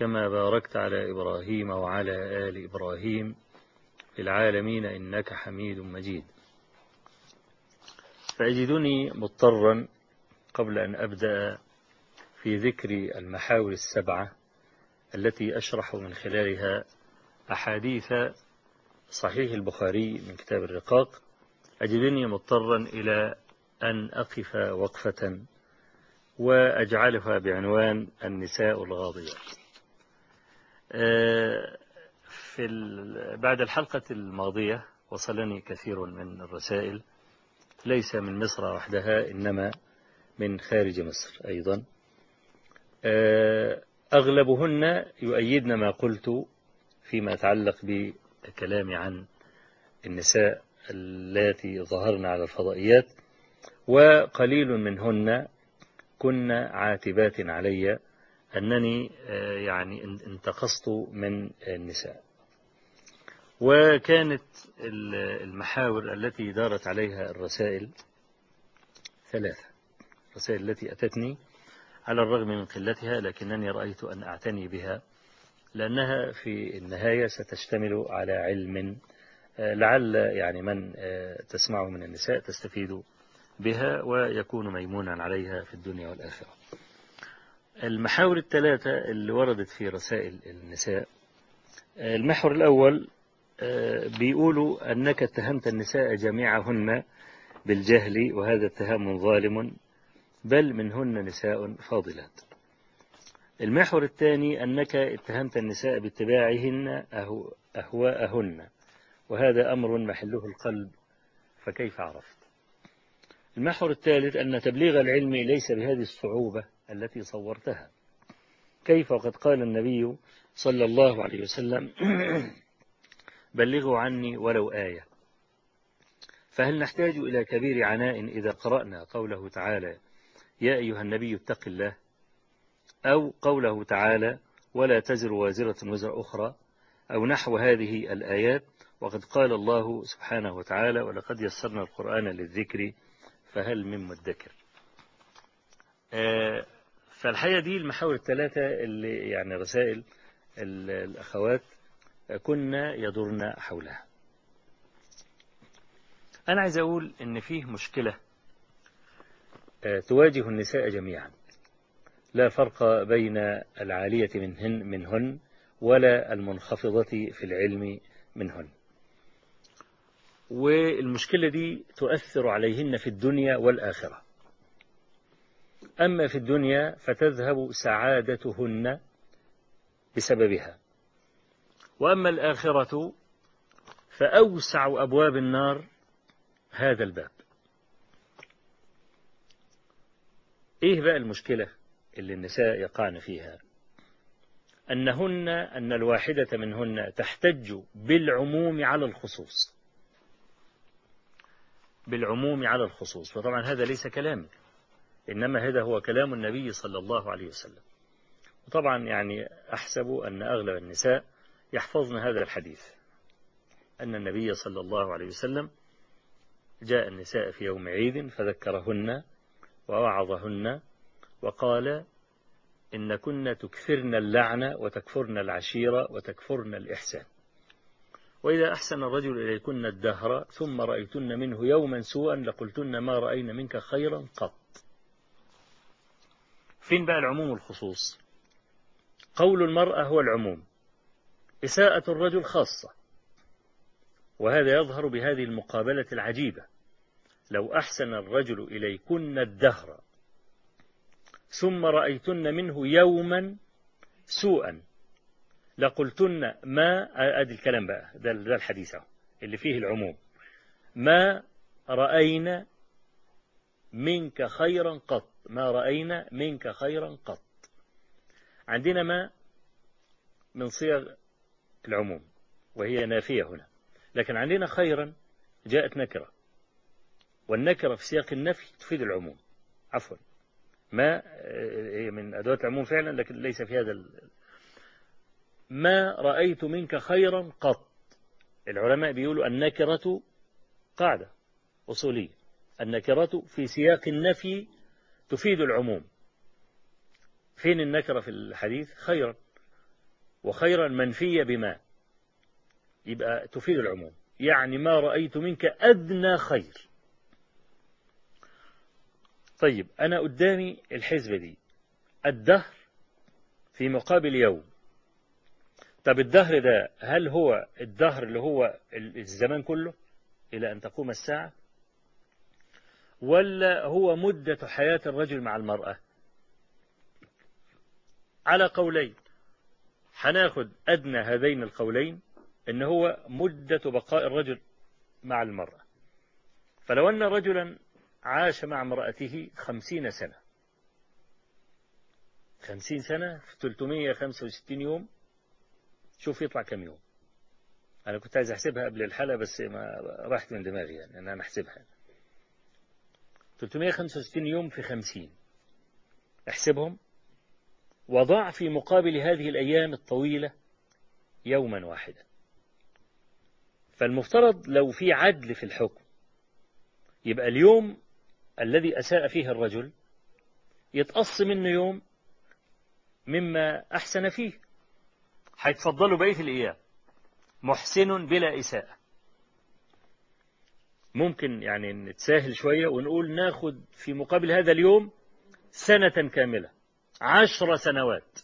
كما باركت على إبراهيم وعلى آل إبراهيم في العالمين إنك حميد مجيد. فأجدني مضطرا قبل أن أبدأ في ذكر المحاور السبعة التي أشرح من خلالها أحاديث صحيح البخاري من كتاب الرقاق. أجدني مضطرا إلى أن أقف وقفة وأجعلها بعنوان النساء الغاضيات في بعد الحلقة الماضية وصلني كثير من الرسائل ليس من مصر وحدها إنما من خارج مصر أيضا. أغلبهن يؤيدن ما قلت فيما يتعلق بكلامي عن النساء اللاتي ظهرن على الفضائيات وقليل منهن كن عاتبات علي أنني يعني انتقصت من النساء. وكانت المحاور التي دارت عليها الرسائل ثلاثة. الرسائل التي أتتني على الرغم من قلتها لكنني رأيت أن أعتني بها لأنها في النهاية ستشتمل على علم لعل يعني من تسمعه من النساء تستفيد بها ويكون ميمونا عليها في الدنيا والآخرة. المحاور الثلاثة اللي وردت في رسائل النساء المحور الأول بيقولوا أنك اتهمت النساء جميعهن بالجهل وهذا اتهام ظالم بل منهن نساء فاضلات. المحور الثاني أنك اتهمت النساء باتباعهن أهواءهن وهذا أمر محله القلب فكيف عرفت؟ المحور الثالث أن تبليغ العلم ليس بهذه الصعوبة التي صورتها. كيف وقد قال النبي صلى الله عليه وسلم بلغوا عني ولو آية. فهل نحتاج إلى كبير عناء إذا قرأنا قوله تعالى يا أيها النبي اتق الله أو قوله تعالى ولا تزر وازرة وزر أخرى أو نحو هذه الآيات وقد قال الله سبحانه وتعالى ولقد يسرنا القرآن للذكر فهل من مدكر؟ فالحقيقة دي المحاور الثلاثة اللي يعني رسائل الأخوات كنا يدورنا حولها. أنا عايز أقول إن فيه مشكلة تواجه النساء جميعا. لا فرق بين العالية منهن, منهن ولا المنخفضة في العلم منهن. والمشكلة دي تؤثر عليهن في الدنيا والآخرة. أما في الدنيا فتذهب سعادتهن بسببها. وأما الآخرة فأوسع أبواب النار هذا الباب. إيه بقى المشكلة اللي النساء يقعن فيها؟ أنهن أن الواحدة منهن تحتج بالعموم على الخصوص. بالعموم على الخصوص. وطبعا هذا ليس كلامي إنما هذا هو كلام النبي صلى الله عليه وسلم. وطبعا يعني أحسب أن أغلب النساء يحفظن هذا الحديث أن النبي صلى الله عليه وسلم جاء النساء في يوم عيد فذكرهن ووعظهن وقال إن كن تكثرن اللعنة وتكفرن العشيرة وتكفرن الإحسان. وإذا أحسن الرجل إليكن الدهر ثم رأيتن منه يوما سوءا لقلتن ما رأينا منك خيرا قط. فين بقى العموم والخصوص؟ قول المرأة هو العموم. إساءة الرجل خاصة. وهذا يظهر بهذه المقابلة العجيبة. لو أحسن الرجل إليكن الدهر. ثم رأيتن منه يوما سوءا. لقلتن ما أدي الكلام بقى ده, الحديث اللي فيه العموم. ما رأينا منك خيرا قط. ما رأينا منك خيرا قط. عندنا ما من صيغ العموم وهي نافية هنا. لكن عندنا خيرا جاءت نكرة. والنكرة في سياق النفي تفيد العموم. عفوا. ما هي من أدوات العموم فعلا لكن ليس في هذا ما رأيت منك خيرا قط. العلماء بيقولوا النكرة قاعدة أصولية. النكرة في سياق النفي تفيد العموم. فين النكرة في الحديث؟ خيرا وخيرا منفية بما. يبقى تفيد العموم. يعني ما رأيت منك أدنى خير. طيب أنا قدامي الحزبة دي. الدهر في مقابل يوم. طب الدهر ده هل هو الدهر اللي هو الزمان كله إلى أن تقوم الساعة؟ ولا هو مدة حياة الرجل مع المرأة؟ على قولين. هناخد أدنى هذين القولين إن هو مدة بقاء الرجل مع المرأة. فلو أن رجلا عاش مع امرأته خمسين سنة. خمسين سنة في 365 يوم. شوف يطلع كم يوم. أنا كنت عايز أحسبها قبل الحلقة بس ما راحت من دماغي يعني أن أنا أحسبها. 365 يوم في 50 احسبهم. وضع في مقابل هذه الأيام الطويلة يوما واحدا. فالمفترض لو في عدل في الحكم يبقى اليوم الذي أساء فيه الرجل يتقص منه يوم مما أحسن فيه. هيتفضلوا بقية الأيام محسن بلا إساءة. ممكن يعني نتساهل شوية ونقول ناخد في مقابل هذا اليوم سنة كاملة عشر سنوات.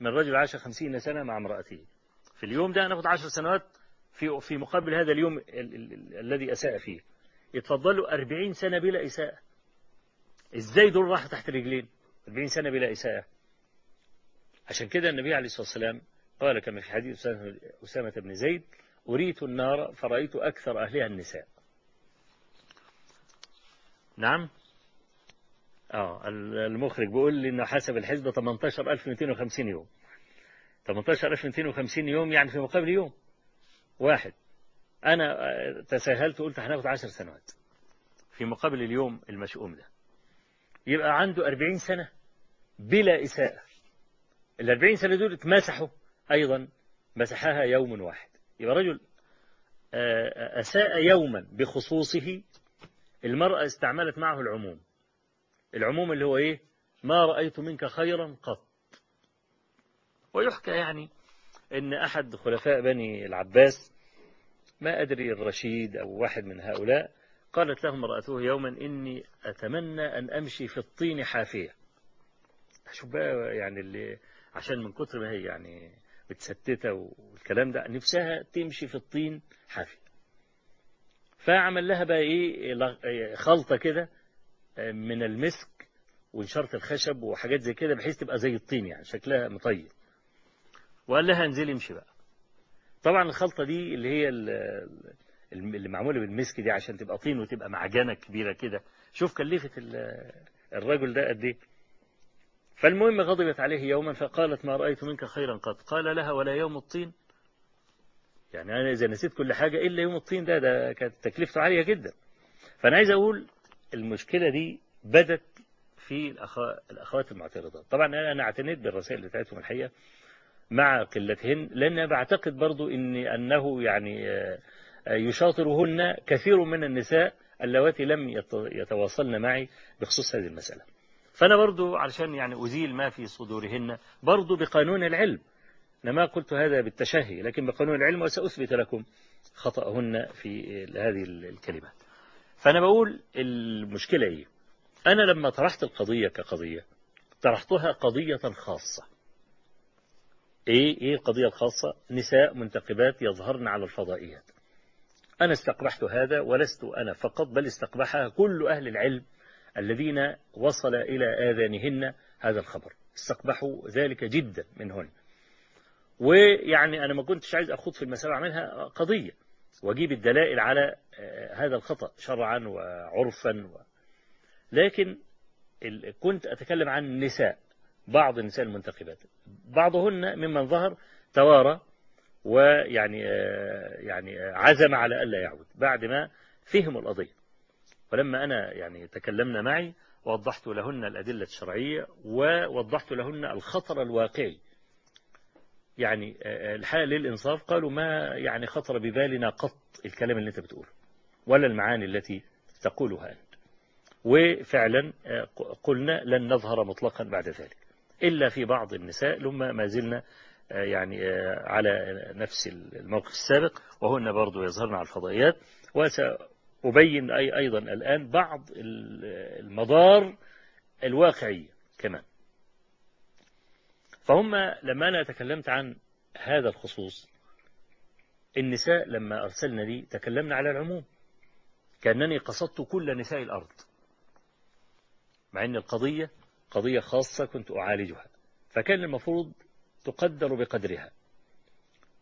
من رجل عاش خمسين سنة مع امرأته. في اليوم ده ناخد عشر سنوات في في مقابل هذا اليوم ال ال ال الذي أساء فيه. يتفضلوا أربعين سنة بلا إساءة. إزاي دول راحوا تحت رجلين؟ أربعين سنة بلا إساءة. عشان كده النبي عليه الصلاة والسلام قال كما في حديث أسامة بن زيد أريت النار فرأيت أكثر أهلها النساء. نعم. آه المخرج بيقول لي إنه حسب الحسبة 18250 يوم. 18250 يوم يعني في مقابل يوم. واحد. أنا تساهلت وقلت هناخد 10 سنوات. في مقابل اليوم المشؤوم ده. يبقى عنده 40 سنة بلا إساءة. ال 40 سنة دول اتمسحوا أيضا. مسحها يوم واحد. يبقى رجل أساء يوما بخصوصه المرأة استعملت معه العموم. العموم اللي هو إيه؟ ما رأيت منك خيرا قط. ويحكى يعني أن أحد خلفاء بني العباس ما أدري الرشيد أو واحد من هؤلاء قالت له امرأته يوما إني أتمنى أن أمشي في الطين حافية. شوف بقى يعني اللي عشان من كتر ما هي يعني متستتة والكلام ده نفسها تمشي في الطين حافية. فعمل لها بقى إيه خلطة كده من المسك وانشرت الخشب وحاجات زي كده بحيث تبقى زي الطين يعني شكلها مطيب. وقال لها انزلي امشي بقى. طبعا الخلطة دي اللي هي اللي معمولة بالمسك دي عشان تبقى طين وتبقى معجنة كبيرة كده. شوف كلفت الرجل ده قد إيه. فالمهم غضبت عليه يوما فقالت ما رأيت منك خيرا قط. قال لها ولا يوم الطين. يعني أنا إذا نسيت كل حاجة إلا يوم الطين ده ده كانت تكلفته عالية جدا. فأنا عايز أقول المشكلة دي بدت في الأخوات المعترضات. طبعا أنا اعتنيت بالرسائل بتاعتهم الحقيقة مع قلتهن لأن بعتقد برضو إن أنه يعني يشاطرهن كثير من النساء اللواتي لم يتواصلن معي بخصوص هذه المسألة. فأنا برضو علشان يعني أزيل ما في صدورهن برضو بقانون العلم أنا ما قلت هذا بالتشهي لكن بقانون العلم وسأثبت لكم خطأهن في هذه الكلمات. فأنا بقول المشكلة إيه؟ أنا لما طرحت القضية كقضية طرحتها قضية خاصة. إيه؟ إيه القضية الخاصة؟ نساء منتقبات يظهرن على الفضائيات. أنا استقبحت هذا ولست أنا فقط بل استقبحها كل أهل العلم الذين وصل إلى آذانهن هذا الخبر. استقبحوا ذلك جدا منهن. ويعني أنا ما كنتش عايز أخوض في المسألة أعملها قضية وأجيب الدلائل على هذا الخطأ شرعا وعرفا و... لكن كنت أتكلم عن النساء بعض النساء المنتخبات. بعضهن ممن ظهر توارى ويعني يعني عزم على ألا يعود. بعد ما فهموا القضية. ولما أنا يعني تكلمنا معي وضحت لهن الأدلة الشرعية ووضحت لهن الخطر الواقعي يعني الحقيقة للإنصاف قالوا ما يعني خطر ببالنا قط الكلام اللي أنت بتقوله ولا المعاني التي تقولها أنت. وفعلا قلنا لن نظهر مطلقا بعد ذلك إلا في بعض النساء لما ما زلنا يعني على نفس الموقف السابق وهن برضو يظهرن على الفضائيات. وسأبين أي أيضا الآن بعض المضار الواقعية كمان. فهم لما أنا تكلمت عن هذا الخصوص النساء لما أرسلنا لي تكلمنا على العموم كأنني قصدت كل نساء الأرض. مع أن القضية قضية خاصة كنت أعالجها فكان المفروض تقدر بقدرها.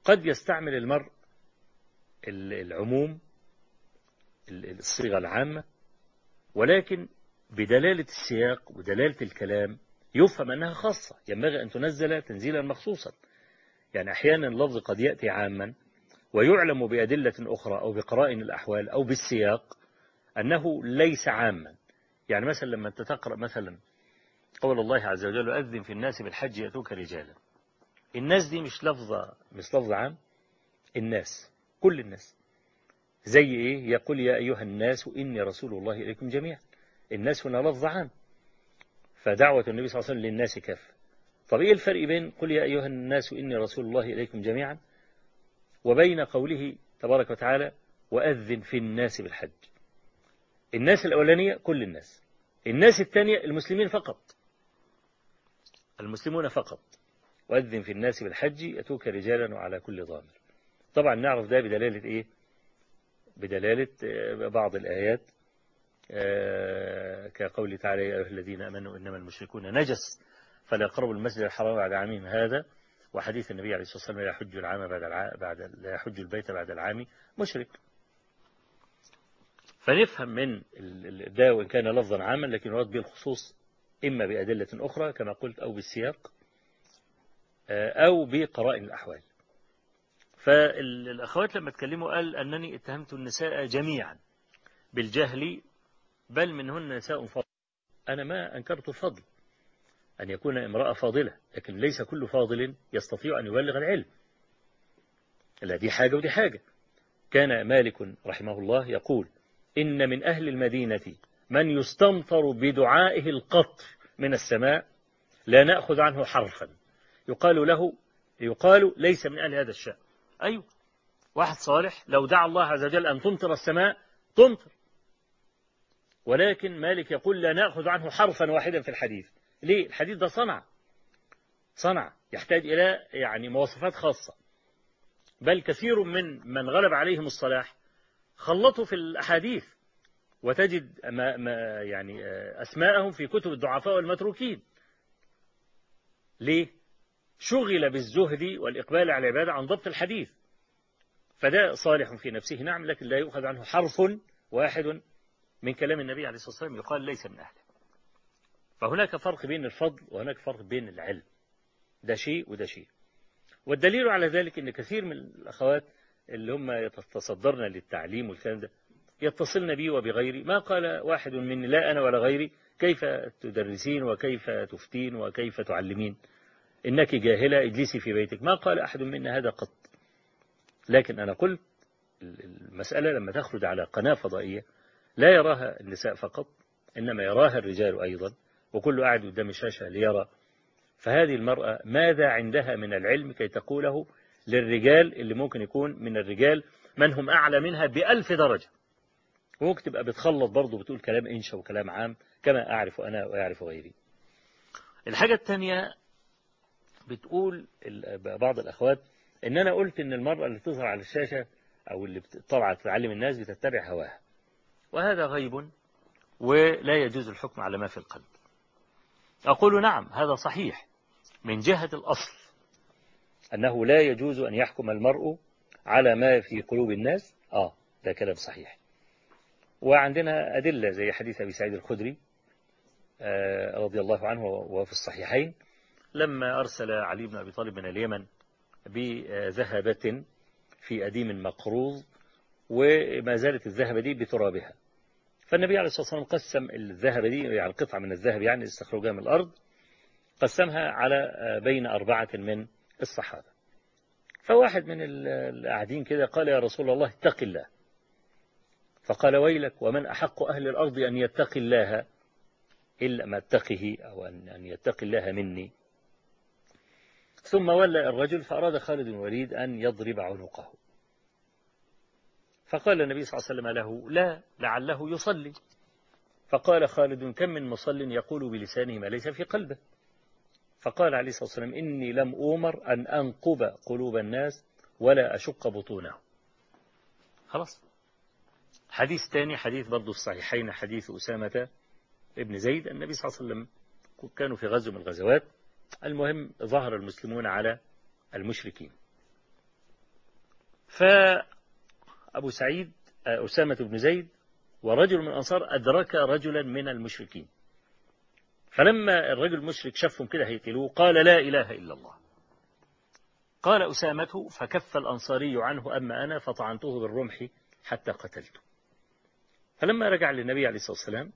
قد يستعمل المرء العموم الصيغة العامة ولكن بدلالة السياق ودلالة الكلام يفهم أنها خاصة. ينبغي أن تنزل تنزيلا مخصوصا. يعني أحيانا اللفظ قد يأتي عاما ويعلم بأدلة أخرى أو بقرائن الأحوال أو بالسياق أنه ليس عاما. يعني مثلا لما أنت تقرأ مثلا قول الله عز وجل أذن في الناس بالحج يأتوك رجالا. الناس دي مش لفظة مش لفظ عام. الناس كل الناس. زي إيه؟ يقول يا أيها الناس إني رسول الله إليكم جميعا. الناس هنا لفظ عام. فدعوة النبي صلى الله عليه وسلم للناس كافة. طب إيه الفرق بين قل يا أيها الناس إني رسول الله إليكم جميعا وبين قوله تبارك وتعالى وأذن في الناس بالحج؟ الناس الأولانية كل الناس. الناس الثانية المسلمين فقط. المسلمون فقط. وأذن في الناس بالحج يأتوك رجالا وعلى كل ضامر. طبعا نعرف ده بدلالة إيه؟ بدلالة بعض الآيات كقول تعالى يا أيها الذين أمنوا إنما المشركون نجس فلا يقربوا المسجد الحرام بعد عامهم هذا. وحديث النبي عليه الصلاة والسلام لا يحج العام بعد الع... بعد لا يحج البيت بعد العام مشرك. فنفهم من ده وإن كان لفظا عاما لكن يراد به الخصوص إما بأدلة أخرى كما قلت أو بالسياق أو بقرائن الأحوال. فالأخوات لما تكلموا قال أنني اتهمت النساء جميعا بالجهل بل منهن نساء فاضل. أنا ما أنكرت الفضل أن يكون امرأة فاضلة لكن ليس كل فاضل يستطيع أن يبلغ العلم. لا دي حاجة ودي حاجة. كان مالك رحمه الله يقول إن من أهل المدينة من يستمطر بدعائه القطر من السماء لا نأخذ عنه حرفا. يقال له يقال ليس من أهل هذا الشأن. أيوه واحد صالح لو دعا الله عز وجل أن تمطر السماء تمطر. ولكن مالك يقول لا نأخذ عنه حرفا واحدا في الحديث. ليه؟ الحديث ده صنع. صنع. يحتاج إلى يعني مواصفات خاصة. بل كثير من من غلب عليهم الصلاح خلطوا في الأحاديث. وتجد ما ما يعني أسماءهم في كتب الضعفاء والمتروكين. ليه؟ شغل بالزهد والإقبال على العبادة عن ضبط الحديث. فده صالح في نفسه. نعم لكن لا يؤخذ عنه حرف واحد من كلام النبي عليه الصلاة والسلام يقال ليس من أهله. فهناك فرق بين الفضل وهناك فرق بين العلم. ده شيء وده شيء. والدليل على ذلك أن كثير من الأخوات اللي هم يتصدرن للتعليم والكلام ده يتصلن بي وبغيري. ما قال واحد مني لا أنا ولا غيري. كيف تدرسين وكيف تفتين وكيف تعلمين؟ إنك جاهلة اجلسي في بيتك. ما قال أحد منا هذا قط. لكن أنا قلت المسألة لما تخرج على قناة فضائية لا يراها النساء فقط إنما يراها الرجال أيضا وكل قاعد قدام الشاشة ليرى. فهذه المرأة ماذا عندها من العلم كي تقوله للرجال اللي ممكن يكون من الرجال من هم أعلى منها بألف درجة؟ وممكن تبقى بتخلط برضه بتقول كلام إنشا وكلام عام كما أعرف أنا ويعرف غيري. الحاجة الثانية بتقول بعض الأخوات إن أنا قلت إن المرأة اللي تظهر على الشاشة أو اللي طبعا تعلم الناس بتتبع هواها. وهذا غيب ولا يجوز الحكم على ما في القلب. أقول نعم هذا صحيح من جهة الأصل أنه لا يجوز أن يحكم المرء على ما في قلوب الناس. آه ده كلام صحيح. وعندنا أدلة زي حديث أبي سعيد الخدري آه، رضي الله عنه وفي الصحيحين. لما أرسل علي بن أبي طالب من اليمن بذهبة في أديم مقروض وما زالت الذهبة دي بترابها. فالنبي عليه الصلاة والسلام قسم الذهب دي يعني قطعة من الذهب يعني استخرجها من الأرض قسمها على بين أربعة من الصحابة. فواحد من القاعدين كده قال يا رسول الله اتق الله. فقال ويلك ومن أحق أهل الأرض أن يتقي الله إلا ما اتقه أو أن يتقي الله مني. ثم ولى الرجل فأراد خالد بن الوليد أن يضرب عنقه. فقال النبي صلى الله عليه وسلم له لا لعله يصلي. فقال خالد كم من مصل يقول بلسانه ما ليس في قلبه. فقال عليه الصلاة والسلام إني لم أومر أن أنقب قلوب الناس ولا أشق بطونه. خلاص. حديث ثاني حديث برضو الصحيحين حديث أسامة ابن زيد. النبي صلى الله عليه وسلم كانوا في غزو من الغزوات. المهم ظهر المسلمون على المشركين. فأبو سعيد أسامة بن زيد ورجل من الأنصار أدرك رجلا من المشركين. فلما الرجل المشرك شافهم كده هيقتلوه قال لا إله إلا الله. قال أسامة فكف الأنصاري عنه أما أنا فطعنته بالرمح حتى قتلته. فلما رجع للنبي عليه الصلاة والسلام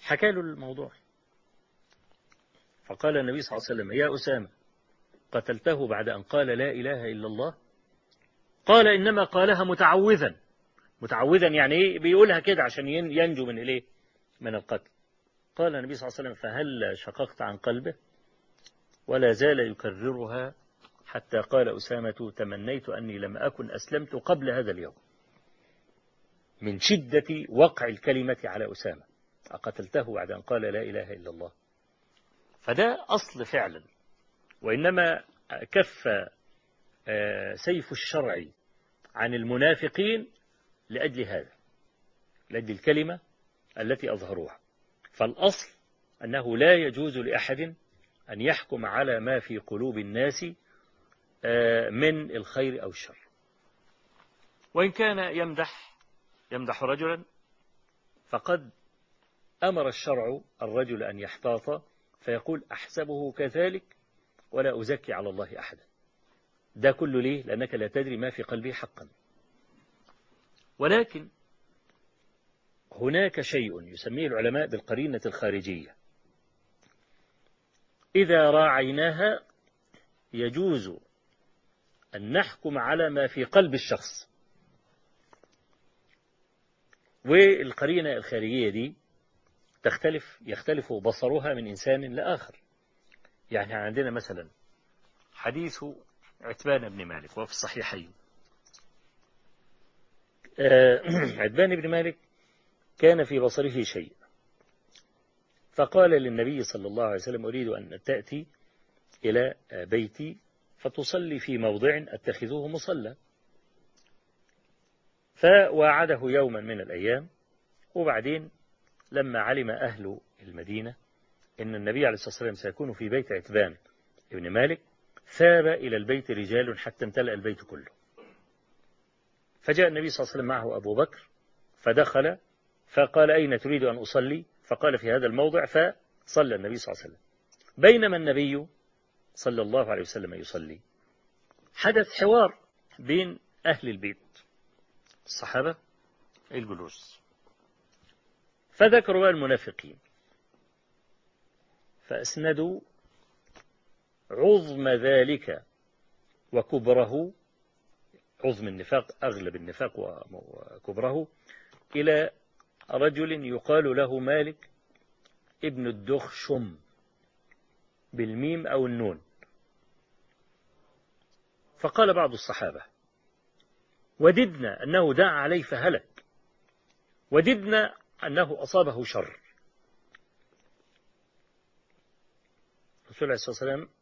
حكى له الموضوع. فقال النبي صلى الله عليه وسلم يا أسامة قتلته بعد أن قال لا إله إلا الله؟ قال إنما قالها متعوذا. متعوذا يعني إيه؟ بيقولها كده عشان ينجو من إليه؟ من القتل. قال النبي صلى الله عليه وسلم فهل شققت عن قلبه؟ ولا زال يكررها حتى قال أسامة تمنيت أني لم أكن أسلمت قبل هذا اليوم. من شدة وقع الكلمة على أسامة. أقتلته بعد أن قال لا إله إلا الله. فده أصل فعلا. وإنما كف سيف الشرع عن المنافقين لأجل هذا لأجل الكلمة التي أظهروها. فالأصل أنه لا يجوز لأحد أن يحكم على ما في قلوب الناس آه، من الخير أو الشر. وإن كان يمدح يمدح رجلا فقد أمر الشرع الرجل أن يحتاط فيقول أحسبه كذلك ولا أزكي على الله أحدا. ده كله ليه؟ لأنك لا تدري ما في قلبه حقا. ولكن هناك شيء يسميه العلماء بالقرينة الخارجية. إذا راعيناها يجوز أن نحكم على ما في قلب الشخص. والقرينة الخارجية دي تختلف يختلف بصرها من إنسان لآخر. يعني عندنا مثلا حديث عتبان بن مالك وفي الصحيحين. آه، عتبان بن مالك كان في بصره شيء. فقال للنبي صلى الله عليه وسلم أريد أن تأتي إلى بيتي فتصلي في موضع أتخذه مصلى. فواعده يوما من الأيام وبعدين لما علم أهل المدينة أن النبي عليه الصلاة والسلام سيكون في بيت عتبان ابن مالك ثاب إلى البيت رجال حتى امتلأ البيت كله. فجاء النبي صلى الله عليه وسلم معه أبو بكر فدخل فقال أين تريد أن أصلي؟ فقال في هذا الموضع فصلى النبي صلى الله عليه وسلم. بينما النبي صلى الله عليه وسلم يصلي. حدث حوار بين أهل البيت. الصحابة الجلوس. فذكروا المنافقين. فأسندوا عظم ذلك وكبره عظم النفاق أغلب النفاق وكبره إلى رجل يقال له مالك ابن الدخشم بالميم أو النون. فقال بعض الصحابة وددنا أنه دعا عليه فهلك وددنا أنه أصابه شر. الرسول عليه الصلاة والسلام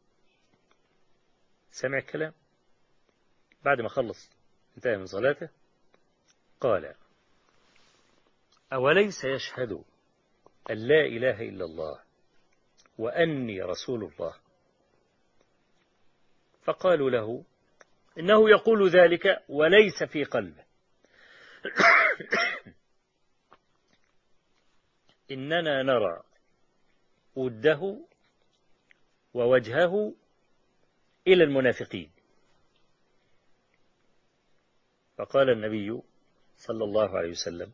سمع الكلام. بعد ما خلص انتهى من صلاته قال أوليس يشهد أن لا إله إلا الله وأني رسول الله؟ فقالوا له إنه يقول ذلك وليس في قلبه. إننا نرى وده ووجهه إلى المنافقين. فقال النبي صلى الله عليه وسلم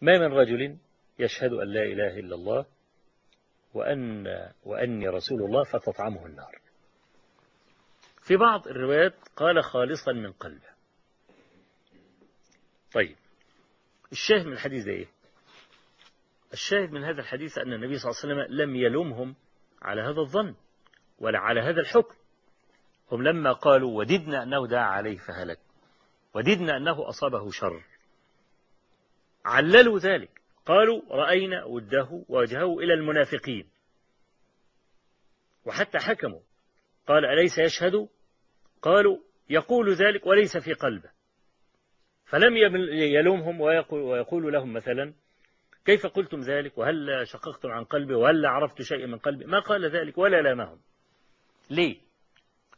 ما من رجل يشهد أن لا إله إلا الله وأن وأني رسول الله فتطعمه النار. في بعض الروايات قال خالصا من قلبه. طيب الشاهد من الحديث ده إيه؟ الشاهد من هذا الحديث أن النبي صلى الله عليه وسلم لم يلومهم على هذا الظن. ولا على هذا الحكم. هم لما قالوا وددنا أنه دعا عليه فهلك. وددنا أنه أصابه شر. عللوا ذلك. قالوا رأينا وده ووجهه إلى المنافقين. وحتى حكموا. قال أليس يشهد؟ قالوا يقول ذلك وليس في قلبه. فلم يلومهم ويقول, لهم مثلا كيف قلتم ذلك؟ وهل شققتم عن قلبي؟ وهل عرفت شيئا من قلبي؟ ما قال ذلك ولا لامهم. ليه؟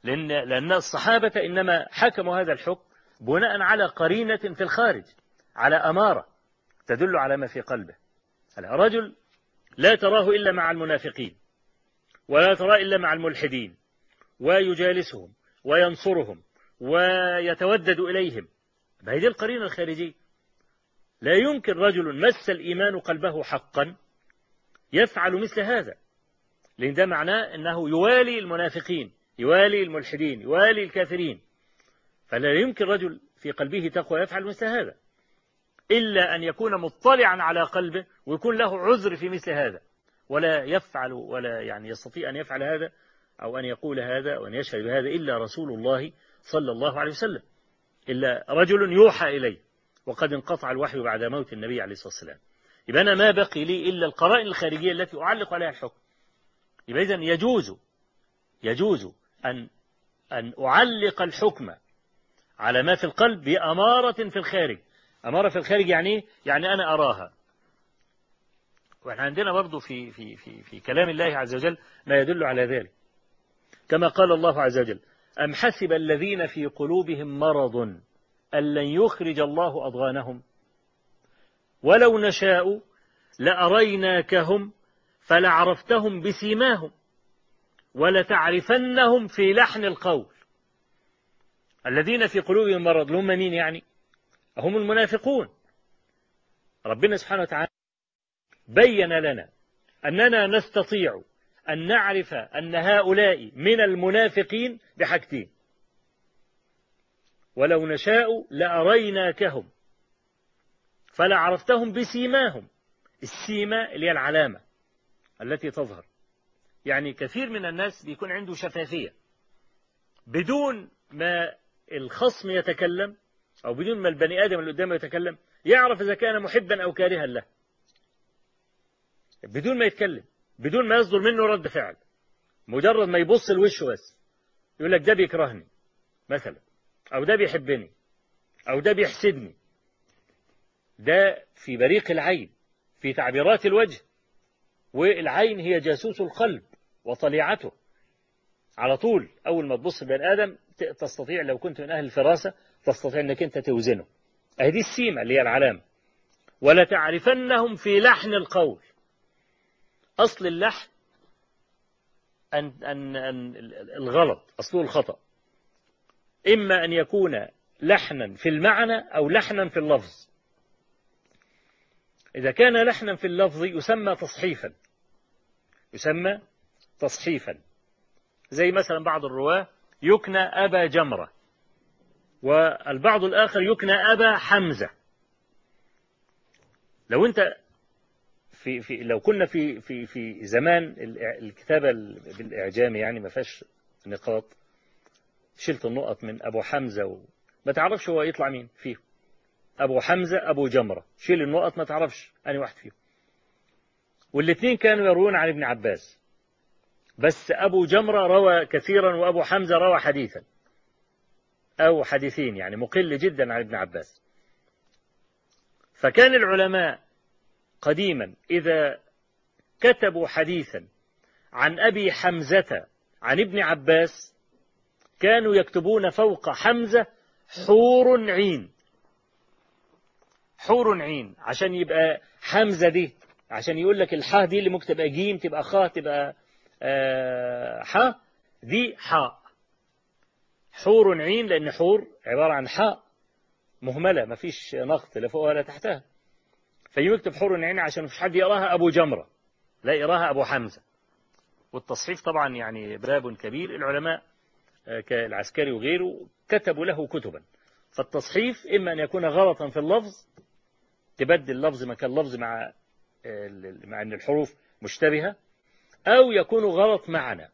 لأن, لأن الصحابة إنما حكموا هذا الحكم بناء على قرينة في الخارج على أمارة تدل على ما في قلبه. رجل لا تراه إلا مع المنافقين ولا تراه إلا مع الملحدين ويجالسهم وينصرهم ويتودد إليهم. هذه القرينة الخارجية لا يمكن رجل مس الإيمان قلبه حقا يفعل مثل هذا. لأن ده معناه أنه يوالي المنافقين يوالي الملحدين يوالي الكافرين. فلا يمكن رجل في قلبه تقوى يفعل مثل هذا إلا أن يكون مطلعا على قلبه ويكون له عذر في مثل هذا. ولا يفعل ولا يعني يستطيع أن يفعل هذا أو أن يقول هذا وأن يشهد بهذا إلا رسول الله صلى الله عليه وسلم. إلا رجل يوحى إليه وقد انقطع الوحي بعد موت النبي عليه الصلاة والسلام. يبقى أنا ما بقي لي إلا القرائن الخارجية التي أعلق عليها الحكم. يبقى إذن يجوز يجوز أن أن أعلق الحكم على ما في القلب بأمارة في الخارج. أمارة في الخارج يعني إيه؟ يعني أنا أراها. وإحنا عندنا برضو في, في, في, في كلام الله عز وجل ما يدل على ذلك. كما قال الله عز وجل أم حسب الذين في قلوبهم مرض أن لن يخرج الله أضغانهم؟ ولو نشاء لأريناكهم فلعرفتهم بسيماهم ولتعرفنهم في لحن القول. الذين في قلوبهم مرض هم مين يعني؟ هم المنافقون. ربنا سبحانه وتعالى بين لنا أننا نستطيع أن نعرف أن هؤلاء من المنافقين بحاجتين ولو نشاء لأريناكهم فلعرفتهم بسيماهم. السيمة اللي هي العلامة. التي تظهر. يعني كثير من الناس بيكون عنده شفافية. بدون ما الخصم يتكلم أو بدون ما البني آدم اللي قدامه يتكلم يعرف إذا كان محبا أو كارها له. بدون ما يتكلم بدون ما يصدر منه رد فعل. مجرد ما يبص لوشه بس يقول لك ده بيكرهني مثلا أو ده بيحبني أو ده بيحسدني. ده في بريق العين في تعبيرات الوجه. والعين هي جاسوس القلب وطليعته. على طول أول ما تبص بين آدم تستطيع لو كنت من أهل الفراسة تستطيع أنك أنت توزنه. هذه السيمة اللي هي العلامة. ولا تعرفنهم في لحن القول. أصل اللحن أن, أن, أن الغلط أصله الخطأ. إما أن يكون لحنا في المعنى أو لحنا في اللفظ. إذا كان لحنا في اللفظ يسمى تصحيفا. يسمى تصحيفا. زي مثلا بعض الرواة يكنى أبا جمرة. والبعض الآخر يكنى أبا حمزة. لو أنت في في لو كنا في في في زمان الكتابة بالإعجام يعني ما فيهاش نقاط شلت النقط من أبو حمزة. ما تعرفش هو يطلع مين فيه أبو حمزة أبو جمرة. شيل النقط ما تعرفش أنا واحد فيهم. والاثنين كانوا يروون عن ابن عباس. بس أبو جمرة روى كثيرا وأبو حمزة روى حديثا. أو حديثين يعني مقل جدا عن ابن عباس. فكان العلماء قديما إذا كتبوا حديثا عن أبي حمزة عن ابن عباس كانوا يكتبون فوق حمزة حور عين. حور عين عشان يبقى حمزة دي عشان يقول لك الحاء دي اللي ممكن تبقى جيم تبقى خاء تبقى آه حاء دي حاء. حور عين لأن حور عبارة عن حاء مهملة ما فيش نقط لا فوقها ولا تحتها. فيكتب حور عين عشان مفيش حد يراها أبو جمرة لا يراها أبو حمزة. والتصحيف طبعا يعني باب كبير العلماء كالعسكري وغيره كتبوا له كتبا. فالتصحيف إما أن يكون غلطا في اللفظ تبدل لفظ مكان لفظ مع مع أن الحروف مشتبهة أو يكون غلط معنى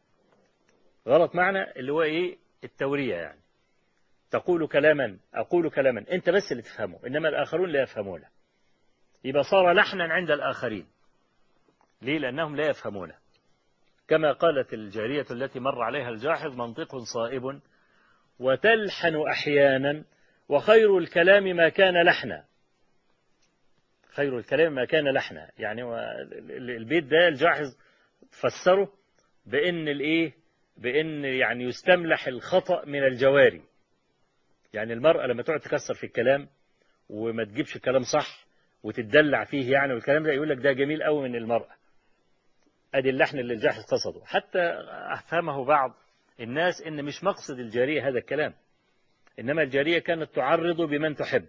غلط معنى اللي هو إيه؟ التورية يعني. تقول كلاما أقول كلاما. أنت بس اللي تفهمه إنما الآخرون لا يفهمونه. يبقى صار لحنا عند الآخرين. ليه؟ لأنهم لا يفهمونه. كما قالت الجارية التي مر عليها الجاحظ منطق صائب. وتلحن أحيانا وخير الكلام ما كان لحنا. خير الكلام ما كان لحنا. يعني البيت ده الجاحظ فسره بأن الإيه؟ بأن يعني يستملح الخطأ من الجواري. يعني المرأة لما تقعد تكسر في الكلام وما تجيبش الكلام صح وتدلع فيه يعني والكلام ده يقول لك ده جميل قوي من المرأة. أدي اللحن اللي الجاحظ قصده. حتى أفهمه بعض الناس إن مش مقصد الجارية هذا الكلام. إنما الجارية كانت تعرض بمن تحب.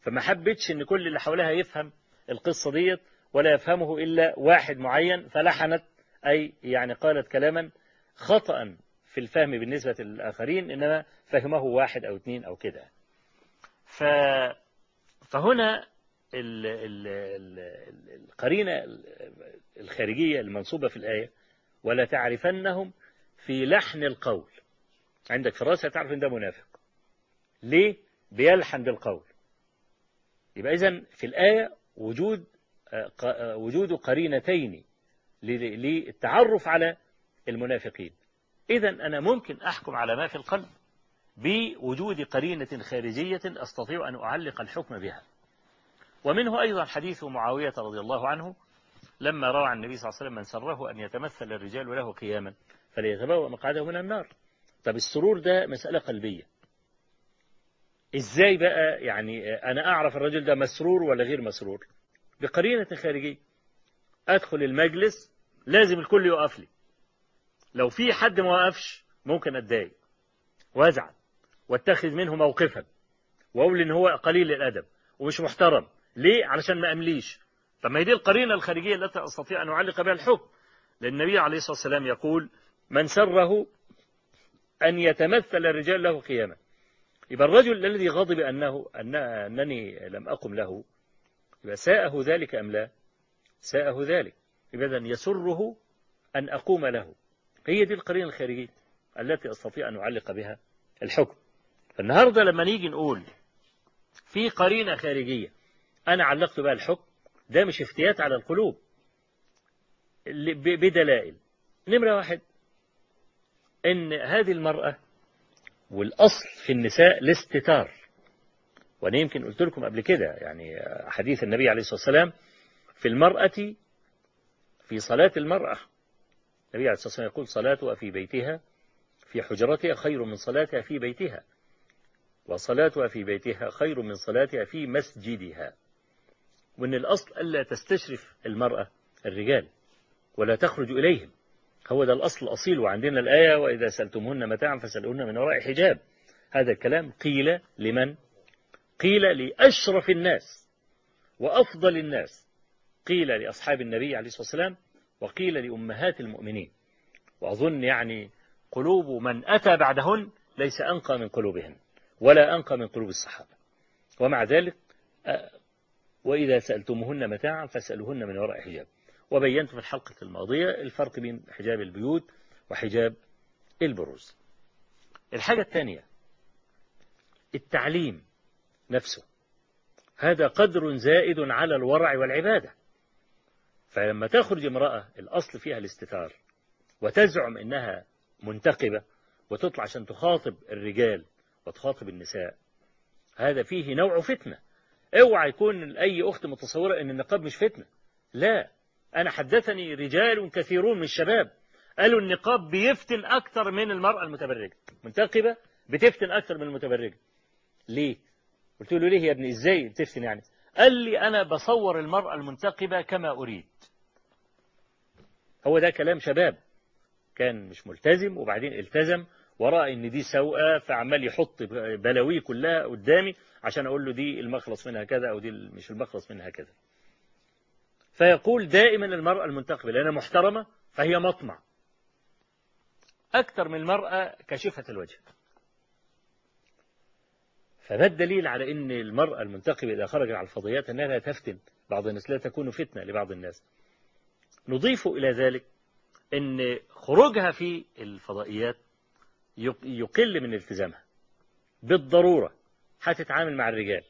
فما حبتش إن كل اللي حولها يفهم القصة ديت ولا يفهمه إلا واحد معين فلحنت أي يعني قالت كلاما خطأ في الفهم بالنسبة للآخرين إنما فهمه واحد أو اثنين أو كده. ف... فهنا ال... ال... ال... القرينة الخارجية المنصوبة في الآية ولا تعرفنهم في لحن القول. عندك في راسها تعرف إن ده منافق. ليه؟ بيلحن بالقول. يبقى اذا في الآية وجود وجود قرينتين للتعرف على المنافقين. إذا أنا ممكن أحكم على ما في القلب بوجود قرينة خارجية أستطيع أن أعلق الحكم بها. ومنه أيضا حديث معاوية رضي الله عنه لما روى عن النبي صلى الله عليه وسلم من سره أن يتمثل الرجال له قياما فليتبوأ مقعده من النار. طب السرور ده مسألة قلبية. إزاي بقى يعني أنا أعرف الرجل ده مسرور ولا غير مسرور؟ بقرينة خارجية. أدخل المجلس لازم الكل يقف لي. لو في حد ما وقفش ممكن أتضايق. وأزعل. وأتخذ منه موقفا. وأقول إن هو قليل الأدب ومش محترم. ليه؟ علشان ما أمليش. طب ما هي دي القرينة الخارجية التي أستطيع أن أعلق بها الحكم. لأن النبي عليه الصلاة والسلام يقول من سره أن يتمثل الرجال له قياما. يبقى الرجل الذي غضب أنه أن أنني لم أقم له يبقى ساءه ذلك أم لا؟ ساءه ذلك. يبقى يسره أن أقوم له. هي دي القرينة الخارجية التي أستطيع أن أعلق بها الحكم. فالنهاردة لما نيجي نقول في قرينة خارجية أنا علقت بها الحكم ده مش افتيات على القلوب. بدلائل. نمرة واحد إن هذه المرأة والأصل في النساء الاستتار. وأنا يمكن قلت لكم قبل كده يعني حديث النبي عليه الصلاة والسلام في المرأة في صلاة المرأة. النبي عليه الصلاة والسلام يقول صلاتها في بيتها في حجرتها خير من صلاتها في بيتها. وصلاتها في بيتها خير من صلاتها في مسجدها. وأن الأصل ألا تستشرف المرأة الرجال ولا تخرج إليهم. هو ده الأصل الأصيل وعندنا الآية وإذا سألتمهن متاعا فسألوهن من وراء حجاب. هذا الكلام قيل لمن؟ قيل لأشرف الناس وأفضل الناس. قيل لأصحاب النبي عليه الصلاة والسلام وقيل لأمهات المؤمنين. وأظن يعني قلوب من أتى بعدهن ليس أنقى من قلوبهن ولا أنقى من قلوب الصحابة. ومع ذلك وإذا سألتمهن متاعا فاسألوهن من وراء حجاب. وبينت في الحلقة الماضية الفرق بين حجاب البيوت وحجاب البروز. الحاجة الثانية التعليم نفسه. هذا قدر زائد على الورع والعبادة. فلما تخرج امرأة الأصل فيها الاستتار وتزعم إنها منتقبة وتطلع عشان تخاطب الرجال وتخاطب النساء هذا فيه نوع فتنة. اوعى يكون أي أخت متصورة أن النقاب مش فتنة. لا أنا حدثني رجال كثيرون من الشباب قالوا النقاب بيفتن أكثر من المرأة المتبرجة. منتقبة بتفتن أكثر من المتبرجة. ليه؟ قلت له ليه يا ابني؟ إزاي بتفتن يعني؟ قال لي أنا بصور المرأة المنتقبة كما أريد. هو ده كلام شباب. كان مش ملتزم وبعدين التزم ورأى إن دي سوءة فعمال يحط بلاويه كلها قدامي عشان أقول له دي المخلص منها كذا أو دي مش المخلص منها كذا. فيقول دائما المرأة المنتقبة لأنها محترمة فهي مطمع. أكثر من المرأة كشفة الوجه. فده الدليل على أن المرأة المنتقبة إذا خرجت على الفضيات أنها لا تفتن؟ بعض الناس لا تكون فتنة لبعض الناس. نضيف إلى ذلك أن خروجها في الفضائيات يقل من التزامها. بالضرورة هتتعامل مع الرجال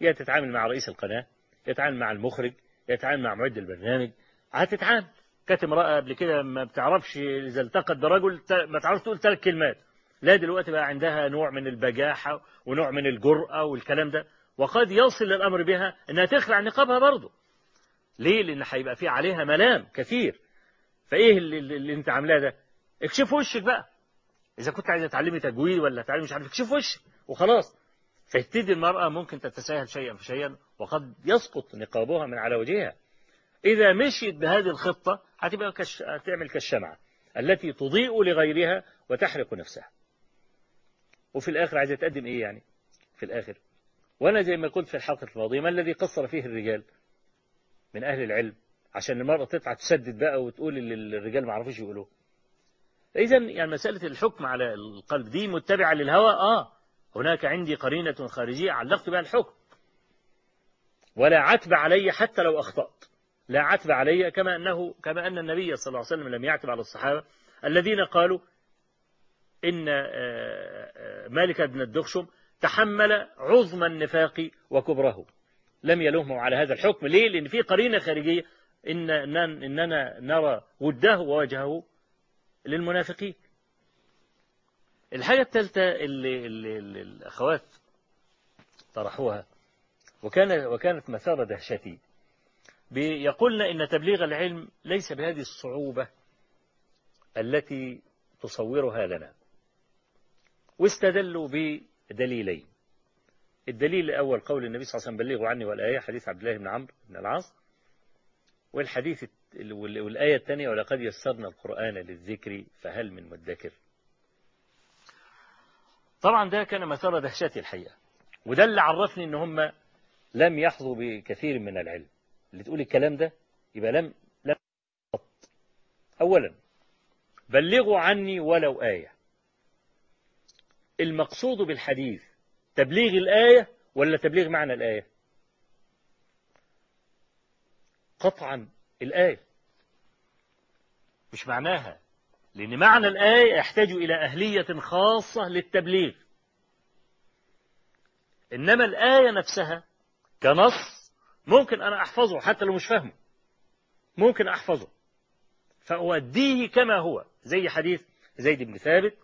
يا تتعامل مع رئيس القناة يتعامل مع المخرج يتعامل مع معد البرنامج. هتتعامل كانت امرأة قبل كده ما بتعرفش إذا التقت برجل ما تعرفش تقول ثلاث كلمات. لا دلوقتي بقى عندها نوع من البجاحة ونوع من الجرأة والكلام ده. وقد يصل الأمر بها أنها تخلع نقابها برضه. ليه؟ لأن هيبقى في عليها ملام كثير. فإيه اللي, اللي أنت عاملاه ده؟ اكشف وشك بقى. إذا كنت عايزة تعلمي تجويد ولا تعلمي مش عارف اكشف وشك وخلاص. فيبتدي المرأة ممكن تتساهل شيئا فشيئا. وقد يسقط نقابها من على وجهها. إذا مشيت بهذه الخطة هتبقى كش... هتعمل كالشمعة التي تضيء لغيرها وتحرق نفسها. وفي الآخر عايزة تقدم إيه يعني؟ في الآخر. وأنا زي ما قلت في الحلقة الماضية ما الذي قصر فيه الرجال؟ من أهل العلم. عشان المرأة تطلع تسدد بقى وتقول اللي الرجال ما عرفوش يقولوه. إذا يعني مسألة الحكم على القلب دي متبعة للهوى. آه هناك عندي قرينة خارجية علقت بها الحكم. ولا عتب علي حتى لو أخطأت. لا عتب علي كما أنه كما أن النبي صلى الله عليه وسلم لم يعتب على الصحابة. الذين قالوا إن مالك بن الدخشم تحمل عظم النفاق وكبره. لم يلومه على هذا الحكم. ليه؟ لأن في قرينة خارجية إن إننا نرى وده ووجهه للمنافقين. الحاجة الثالثة اللي, اللي, اللي الأخوات طرحوها وكان وكانت مثار دهشتي. يقولن إن تبليغ العلم ليس بهذه الصعوبة التي تصورها لنا. واستدلوا بدليلين. الدليل الأول قول النبي صلى الله عليه وسلم بلغوا عني والآية حديث عبد الله بن عمرو بن العاص. والحديث والآية الثانية ولقد يسرنا القرآن للذكر فهل من مدكر؟ طبعا ده كان مثار دهشتي الحقيقة. وده اللي عرفني إن هم لم يحظوا بكثير من العلم. اللي تقول الكلام ده يبقى لم لم أولا بلغوا عني ولو آية. المقصود بالحديث تبليغ الآية ولا تبليغ معنى الآية؟ قطعا الآية. مش معناها لأن معنى الآية يحتاج إلى أهلية خاصة للتبليغ. إنما الآية نفسها كنص ممكن أنا أحفظه حتى لو مش فاهمه. ممكن أحفظه. فأوديه كما هو. زي حديث زيد بن ثابت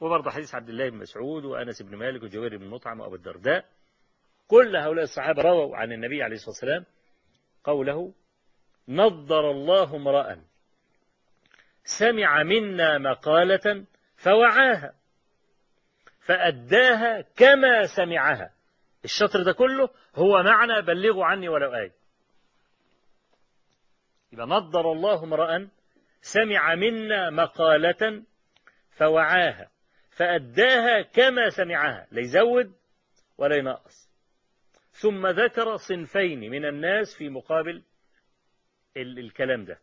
وبرضه حديث عبد الله بن مسعود وأنس بن مالك وجوير بن مطعم وأبو الدرداء. كل هؤلاء الصحابة رووا عن النبي عليه الصلاة والسلام قوله نضر الله امرأ سمع منا مقالة فوعاها فأداها كما سمعها. الشطر ده كله هو معنى بلغوا عني ولو آية. يبقى نضر الله امرأ سمع منا مقالة فوعاها فأداها كما سمعها لا يزود ولا ينقص. ثم ذكر صنفين من الناس في مقابل الكلام ده.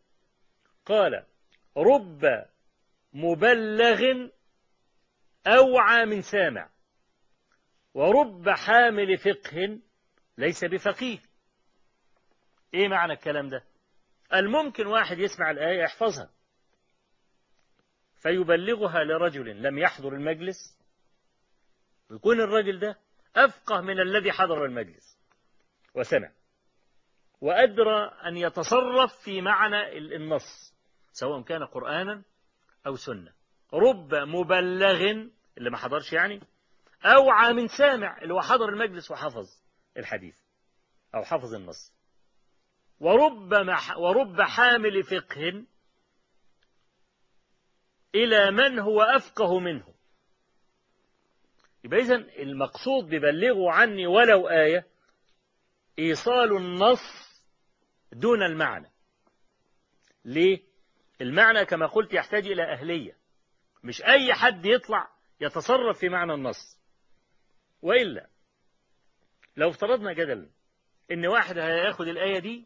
قال رب مبلغ أوعى من سامع. ورب حامل فقه ليس بفقيه. إيه معنى الكلام ده؟ الممكن واحد يسمع الآية يحفظها. فيبلغها لرجل لم يحضر المجلس. ويكون الرجل ده أفقه من الذي حضر المجلس. وسمع. وأدرى أن يتصرف في معنى النص سواء كان قرآنا أو سنة. رب مبلغ اللي ما حضرش يعني أوعى من سامع. اللي هو حضر المجلس وحفظ الحديث أو حفظ النص. ورب, ورب حامل فقه إلى من هو أفقه منه. يبقى إذن المقصود ببلغوا عني ولو آية إيصال النص دون المعنى. ليه؟ المعنى كما قلت يحتاج إلى أهلية. مش أي حد يطلع يتصرف في معنى النص. وإلا لو افترضنا جدلا إن واحد هياخد الآية دي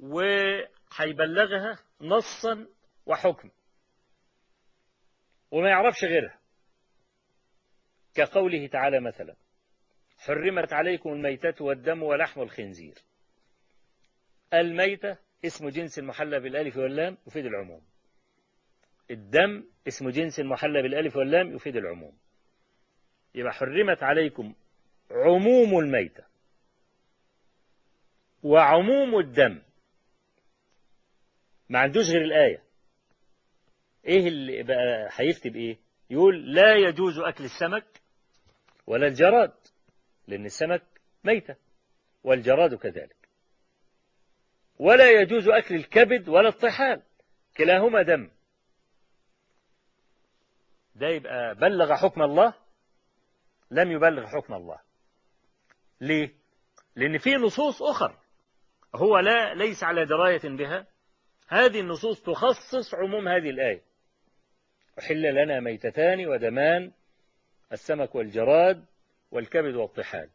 وهيبلغها نصا وحكم وما يعرفش غيرها كقوله تعالى مثلا حرمت عليكم الميتة والدم ولحم الخنزير. الميتة اسم جنس المحلى بالألف واللام يفيد العموم. الدم اسم جنس المحلى بالألف واللام يفيد العموم. يبقى حرمت عليكم عموم الميتة وعموم الدم. ما عندوش غير الآية. إيه اللي بقى هيفتي بايه يقول لا يجوز أكل السمك ولا الجراد لأن السمك ميتة والجراد كذلك. ولا يجوز أكل الكبد ولا الطحال كلاهما دم. ده يبقى بلغ حكم الله لم يبلغ حكم الله. ليه؟ لأن في نصوص أخر هو لا ليس على دراية بها. هذه النصوص تخصص عموم هذه الآية. أحل لنا ميتتان ودمان السمك والجراد والكبد والطحال.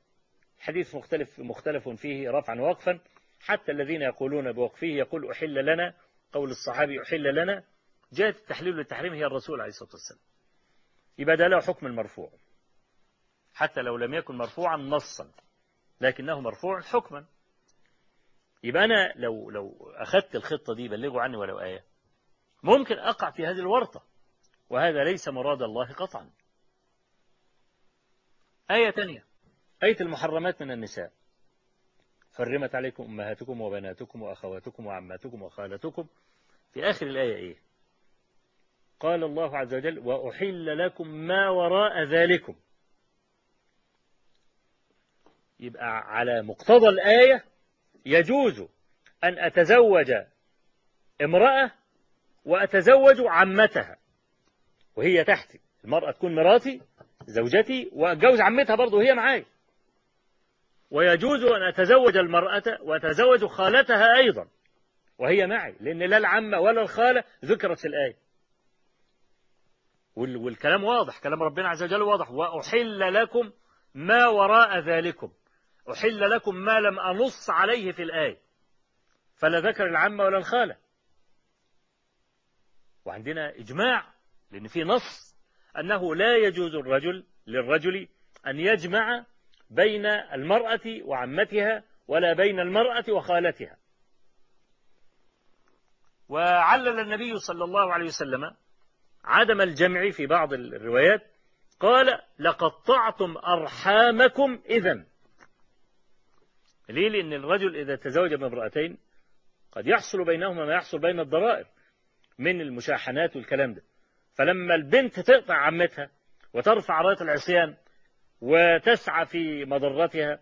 حديث مختلف مختلف فيه رفعا ووقفا. حتى الذين يقولون بوقفه يقول أحل لنا قول الصحابي أحل لنا. جاءت التحليل والتحريم هي الرسول عليه الصلاة والسلام. يبقى ده له حكم المرفوع. حتى لو لم يكن مرفوعا نصا لكنه مرفوع حكما. يبقى أنا لو لو أخذت الخطة دي بلغوا عني ولو آية. ممكن أقع في هذه الورطة وهذا ليس مراد الله قطعا. آية ثانية آية المحرمات من النساء. حرمت عليكم أمهاتكم وبناتكم وأخواتكم وعماتكم وخالتكم. في آخر الآية إيه؟ قال الله عز وجل وأحل لكم ما وراء ذلكم. يبقى على مقتضى الآية يجوز أن أتزوج امرأة وأتزوج عمتها وهي تحتي. المرأة تكون مراتي زوجتي وأتجوز عمتها برضه وهي معاي. ويجوز أن أتزوج المرأة وأتزوج خالتها أيضا وهي معي لأن لا العمة ولا الخالة ذكرت في الآية. والكلام واضح كلام ربنا عز وجل واضح. وأحل لكم ما وراء ذلكم. أحل لكم ما لم أنص عليه في الآية. فلا ذكر العمة ولا الخالة. وعندنا إجماع لأن في نص أنه لا يجوز الرجل للرجل أن يجمع بين المرأة وعمتها ولا بين المرأة وخالتها. وعلل النبي صلى الله عليه وسلم عدم الجمع في بعض الروايات. قال لقطعتم أرحامكم إذا ليه لأن الرجل إذا تزوج بامرأتين قد يحصل بينهما ما يحصل بين الضرائر من المشاحنات والكلام ده. فلما البنت تقطع عمتها وترفع راية العصيان وتسعى في مضرتها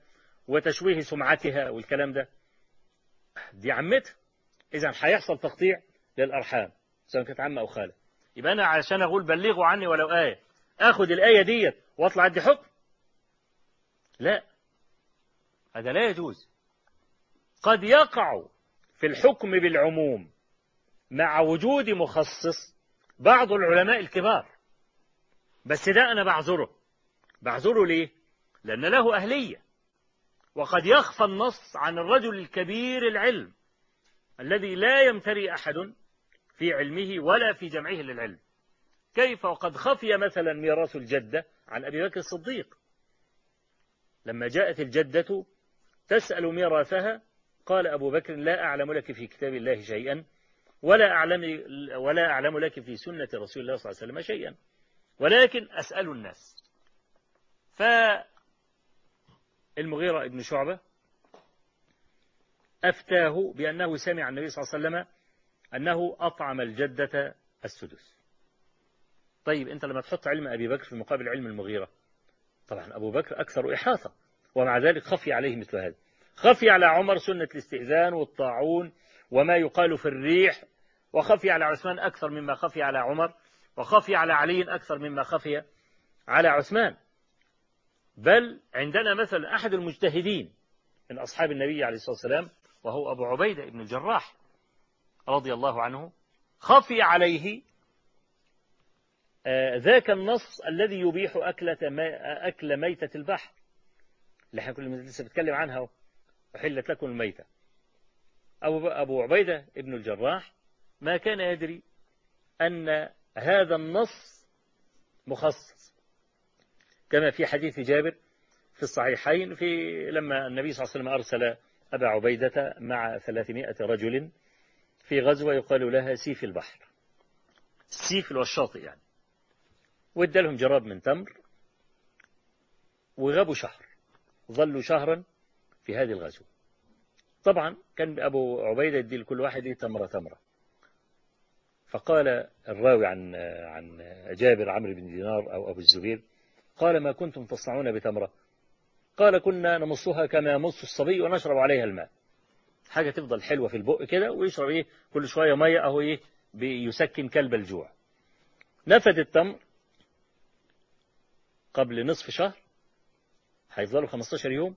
وتشويه سمعتها والكلام ده دي عمتها. إذا هيحصل تقطيع للأرحام سواء كانت عمة أو خالة. يبقى أنا عشان أقول بلغوا عني ولو آية آخد الآية ديت وأطلع أدي حكم. لا. هذا لا يجوز. قد يقع في الحكم بالعموم مع وجود مخصص بعض العلماء الكبار. بس ده أنا بعذره. بعذره ليه؟ لأن له أهلية. وقد يخفى النص عن الرجل الكبير العلم الذي لا يمتري أحد في علمه ولا في جمعه للعلم. كيف وقد خفي مثلا ميراث الجدة عن أبي بكر الصديق؟ لما جاءت الجدة تسأل ميراثها؟ قال أبو بكر لا أعلم لك في كتاب الله شيئا ولا أعلم, ولا أعلم لك في سنة رسول الله صلى الله عليه وسلم شيئا. ولكن أسأل الناس. فالمغيرة ابن شعبة أفتاه بأنه سمع النبي صلى الله عليه وسلم أنه أطعم الجدة السدس. طيب أنت لما تحط علم أبي بكر في مقابل علم المغيرة طبعا أبو بكر أكثر إحاطة. ومع ذلك خفي عليه مثل هذا. خفي على عمر سنة الاستئذان والطاعون وما يقال في الريح وخفي على عثمان أكثر مما خفي على عمر وخفي على علي أكثر مما خفي على عثمان. بل عندنا مثلا أحد المجتهدين من أصحاب النبي عليه الصلاة والسلام وهو أبو عبيدة بن الجراح رضي الله عنه خفي عليه آه، ذاك النص الذي يبيح أكلة أكل ميتة البحر. اللي إحنا كنا لسه بنتكلم عنها أحلت لكم الميتة. أبو, أبو عبيدة ابن الجراح ما كان يدري أن هذا النص مخصص. كما في حديث جابر في الصحيحين في لما النبي صلى الله عليه وسلم أرسل أبا عبيدة مع ثلاثمائة رجل في غزوة يقال لها سيف البحر. السيف والشاطئ يعني. وادى لهم جراب من تمر وغابوا شهر. ظلوا شهرا في هذه الغزوة. طبعا كان أبو عبيدة يدي لكل واحد تمرة تمرة. فقال الراوي عن عن جابر عمرو بن دينار أو أبو الزبير قال ما كنتم تصنعون بتمرة؟ قال كنا نمصها كما يمص الصبي ونشرب عليها الماء. حاجة تفضل حلوة في البق كده ويشرب إيه؟ كل شوية مية أهو إيه؟ بيسكن كلب الجوع. نفد التمر قبل نصف شهر. هيفضلوا 15 يوم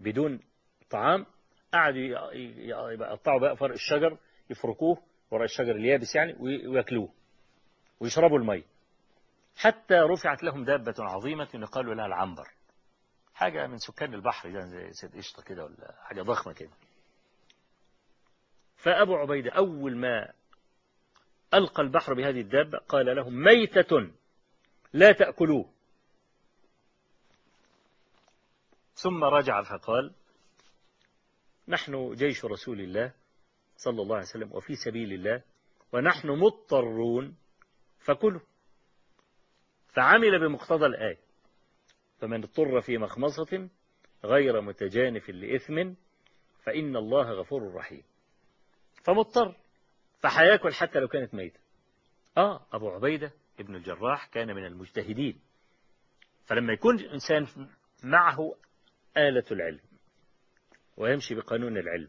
بدون طعام قعدوا يقطعوا بقى فرق الشجر يفركوه وراء الشجر اليابس يعني وياكلوه ويشربوا المي. حتى رفعت لهم دابة عظيمة يقال لها العنبر. حاجة من سكان البحر ده زي سيد قشطة كده ولا حاجة ضخمة كده. فأبو عبيدة أول ما ألقى البحر بهذه الدابة قال لهم ميتة لا تأكلوه. ثم رجع فقال نحن جيش رسول الله صلى الله عليه وسلم وفي سبيل الله ونحن مضطرون فكلوا. فعمل بمقتضى الآية فمن اضطر في مخمصة غير متجانف لإثم فإن الله غفور رحيم. فمضطر فحياكل حتى لو كانت ميتة. آه أبو عبيدة ابن الجراح كان من المجتهدين. فلما يكون إنسان معه آلة العلم ويمشي بقانون العلم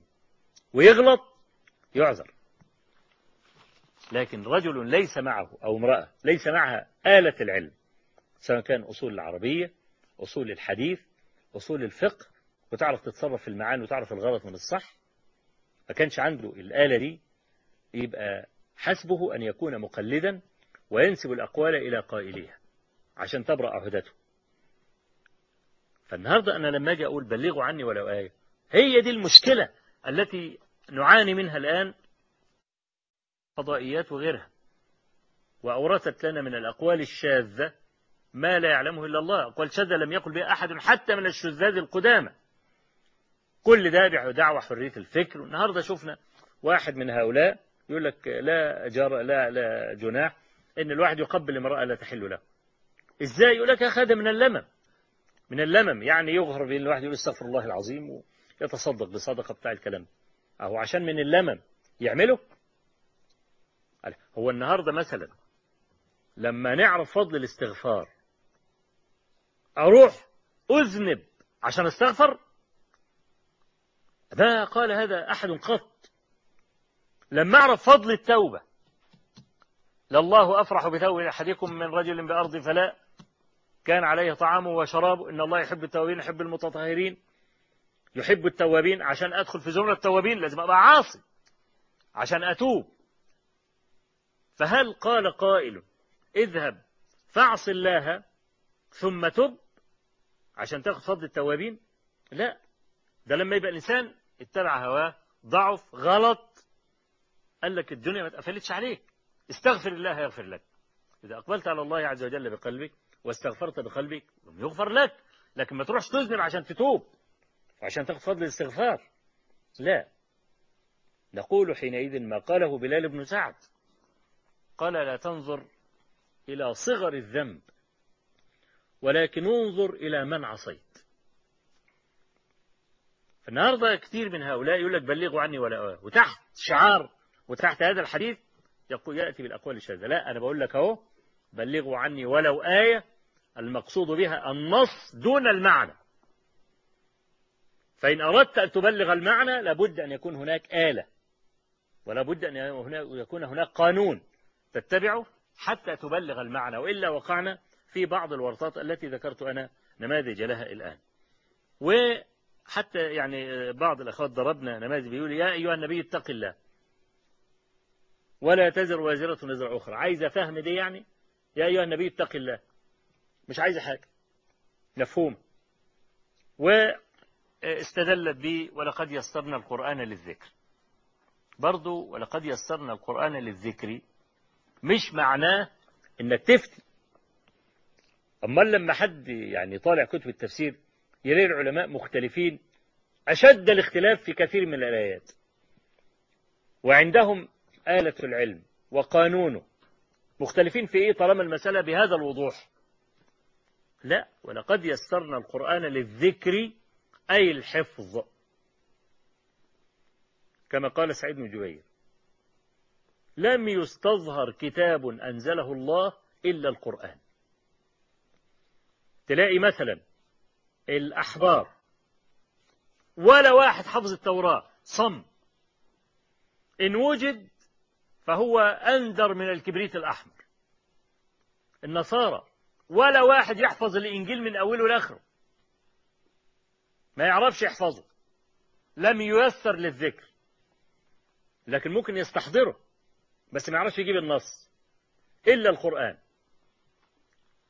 ويغلط يعذر. لكن رجل ليس معه أو امرأة ليس معها آلة العلم سواء كان أصول العربية أصول الحديث أصول الفقه وتعرف تتصرف في المعاني وتعرف الغلط من الصح ما كانش عنده الآلة دي يبقى حسبه أن يكون مقلدا وينسب الأقوال إلى قائليها عشان تبرأ عهدته. فالنهاردة أنا لما أجي أقول بلغوا عني ولو آية. هي دي المشكلة التي نعاني منها الآن فضائيات وغيرها. وأورثت لنا من الأقوال الشاذة ما لا يعلمه إلا الله. أقوال شاذة لم يقل بها أحد حتى من الشذاذ القدامى. كل ده دعوة حرية الفكر. والنهاردة شفنا واحد من هؤلاء يقول لك لا جار لا لا جناح إن الواحد يقبل امرأة لا تحل له. إزاي؟ يقول لك أخذ من اللمم. من اللمم يعني يغهر بين الواحد يقول استغفر الله العظيم ويتصدق بصدقة بتاع الكلام. أهو عشان من اللمم يعمله. هو النهاردة مثلا لما نعرف فضل الاستغفار أروح أذنب عشان أستغفر؟ ما قال هذا أحد قط. لما أعرف فضل التوبة لله أفرح بتوبة أحدكم من رجل بأرض فلاء كان عليه طعامه وشرابه. إن الله يحب التوابين يحب المتطهرين يحب التوابين. عشان أدخل في زمرة التوابين لازم أبقى عاصي عشان أتوب. فهل قال قائل اذهب فاعص الله ثم تب عشان تأخذ فضل التوابين؟ لا. ده لما يبقى الإنسان اتبع هواه ضعف غلط قال لك الدنيا ما اتقفلتش عليك. استغفر الله يغفر لك. إذا أقبلت على الله عز وجل بقلبك واستغفرت بقلبك يغفر لك. لكن ما تروحش تذنب عشان تتوب عشان تاخذ فضل الاستغفار. لا. نقول حينئذ ما قاله بلال بن سعد. قال لا تنظر إلى صغر الذنب ولكن انظر إلى من عصيت. فالنهاردة كثير من هؤلاء يقول لك بلغوا عني ولا أواه وتحت شعار وتحت هذا الحديث يقول يأتي بالأقوال الشاذة. لا أنا بقول لك أهو بلغوا عني ولو آية المقصود بها النص دون المعنى. فإن أردت أن تبلغ المعنى لابد أن يكون هناك آلة ولا بد أن يكون هناك قانون تتبعه حتى تبلغ المعنى. وإلا وقعنا في بعض الورطات التي ذكرت أنا نماذج لها الآن. وحتى يعني بعض الأخوات ضربنا نماذج بيقول يا أيها النبي اتق الله ولا تزر وازرة وزر أخرى. عايزة فهم دي يعني؟ يا أيها النبي اتق الله. مش عايزة حاجة. مفهوم. واستدلت بي ولقد يسرنا القرآن للذكر. برضو ولقد يسرنا القرآن للذكر مش معناه انك تفتي اما لما حد يعني طالع كتب التفسير يلاقي العلماء مختلفين أشد الاختلاف في كثير من الآيات. وعندهم آلة العلم وقانونه. مختلفين في إيه طالما المسألة بهذا الوضوح؟ لا ولقد يسرنا القرآن للذكر أي الحفظ. كما قال سعيد بن جبير لم يستظهر كتاب أنزله الله إلا القرآن. تلاقي مثلا الأحبار ولا واحد حفظ التوراة صم. إن وجد فهو أندر من الكبريت الأحمر. النصارى ولا واحد يحفظ الإنجيل من أوله لآخره. ما يعرفش يحفظه. لم ييسر للذكر. لكن ممكن يستحضره بس ما يعرفش يجيب النص. إلا القرآن.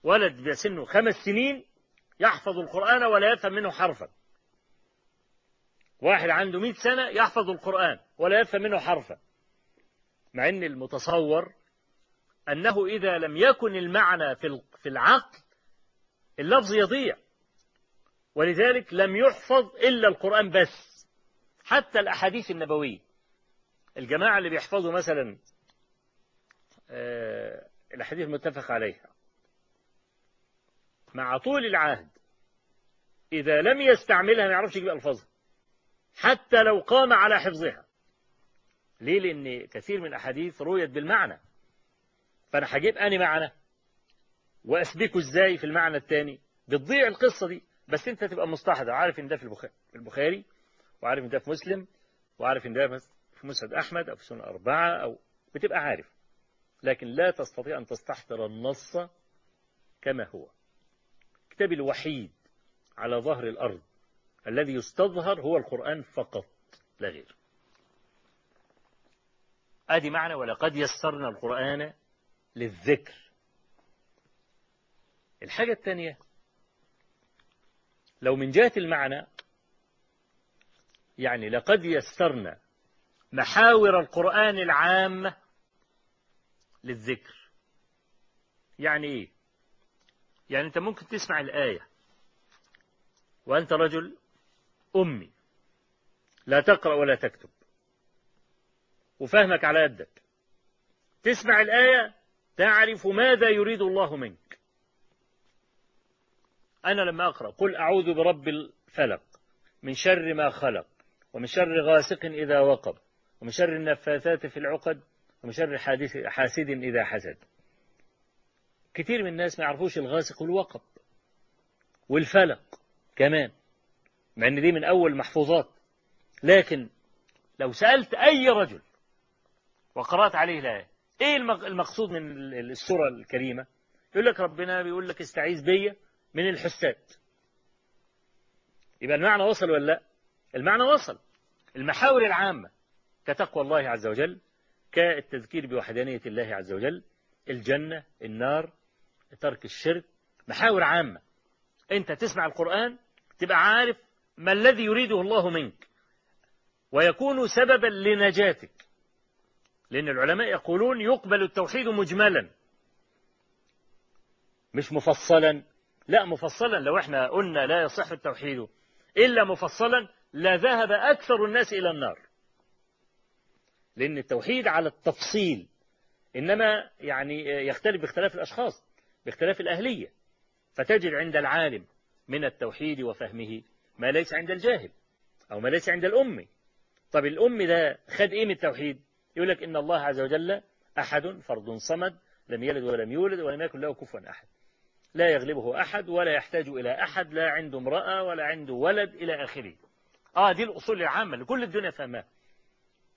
ولد بسنه خمس سنين يحفظ القرآن ولا يفهم منه حرفا. واحد عنده مئة سنة يحفظ القرآن ولا يفهم منه حرفا. مع أن المتصور أنه إذا لم يكن المعنى في العقل اللفظ يضيع. ولذلك لم يحفظ إلا القرآن بس حتى الأحاديث النبوية. الجماعة اللي بيحفظوا مثلا آه، الأحاديث المتفق عليها. مع طول العهد إذا لم يستعملها ما يعرفش يجيب ألفاظها. حتى لو قام على حفظها. ليه؟ لأن كثير من الأحاديث رويت بالمعنى. فأنا هجيب أني معنى. وأسبكه إزاي في المعنى الثاني؟ بتضيع القصة دي. بس أنت تبقى مستحضر. عارف إن ده في البخاري وعارف إن ده في مسلم وعارف إن ده في مسند أحمد أو في سنة أربعة أو بتبقى عارف. لكن لا تستطيع أن تستحضر النص كما هو. الكتاب الوحيد على ظهر الأرض الذي يستظهر هو القرآن فقط لا غير. آدي معنى ولقد يسرنا القرآن للذكر الحاجة الثانية لو من جهة المعنى يعني لقد يسرنا محاور القرآن العامة للذكر. يعني إيه؟ يعني أنت ممكن تسمع الآية وأنت رجل أمي لا تقرأ ولا تكتب وفهمك على يدك تسمع الآية تعرف ماذا يريد الله منك. أنا لما أقرأ. قل أعوذ برب الفلق من شر ما خلق ومن شر غاسق إذا وقب ومن شر النفاثات في العقد ومن شر حاسد إذا حسد. كثير من الناس ما يعرفوش الغاسق والوقب والفلق كمان مع إن دي من أول محفوظات. لكن لو سألت أي رجل وقرأت عليه الآية إيه المقصود من السورة الكريمة؟ يقول لك ربنا بيقول لك استعيذ بيا من الحساد. يبقى المعنى وصل ولا لا؟ المعنى وصل. المحاور العامة كتقوى الله عز وجل كالتذكير بوحدانية الله عز وجل الجنة النار ترك الشرك. محاور عامة. أنت تسمع القرآن تبقى عارف ما الذي يريده الله منك. ويكون سببا لنجاتك. لأن العلماء يقولون يقبل التوحيد مجملا. مش مفصلا. لا مفصلا. لو إحنا قلنا لا يصح التوحيد إلا مفصلا لذهب أكثر الناس إلى النار. لأن التوحيد على التفصيل إنما يعني يختلف باختلاف الأشخاص باختلاف الأهلية. فتجد عند العالم من التوحيد وفهمه ما ليس عند الجاهل أو ما ليس عند الأم طب الأم ده خد إيه من التوحيد يقول لك إن الله عز وجل أحد فرد صمد لم يلد ولم يولد ولم يكن له كفوا أحد. لا يغلبه أحد ولا يحتاج إلى أحد لا عنده امرأة ولا عنده ولد إلى آخره. آه دي الأصول العامة اللي كل الدنيا فهمها.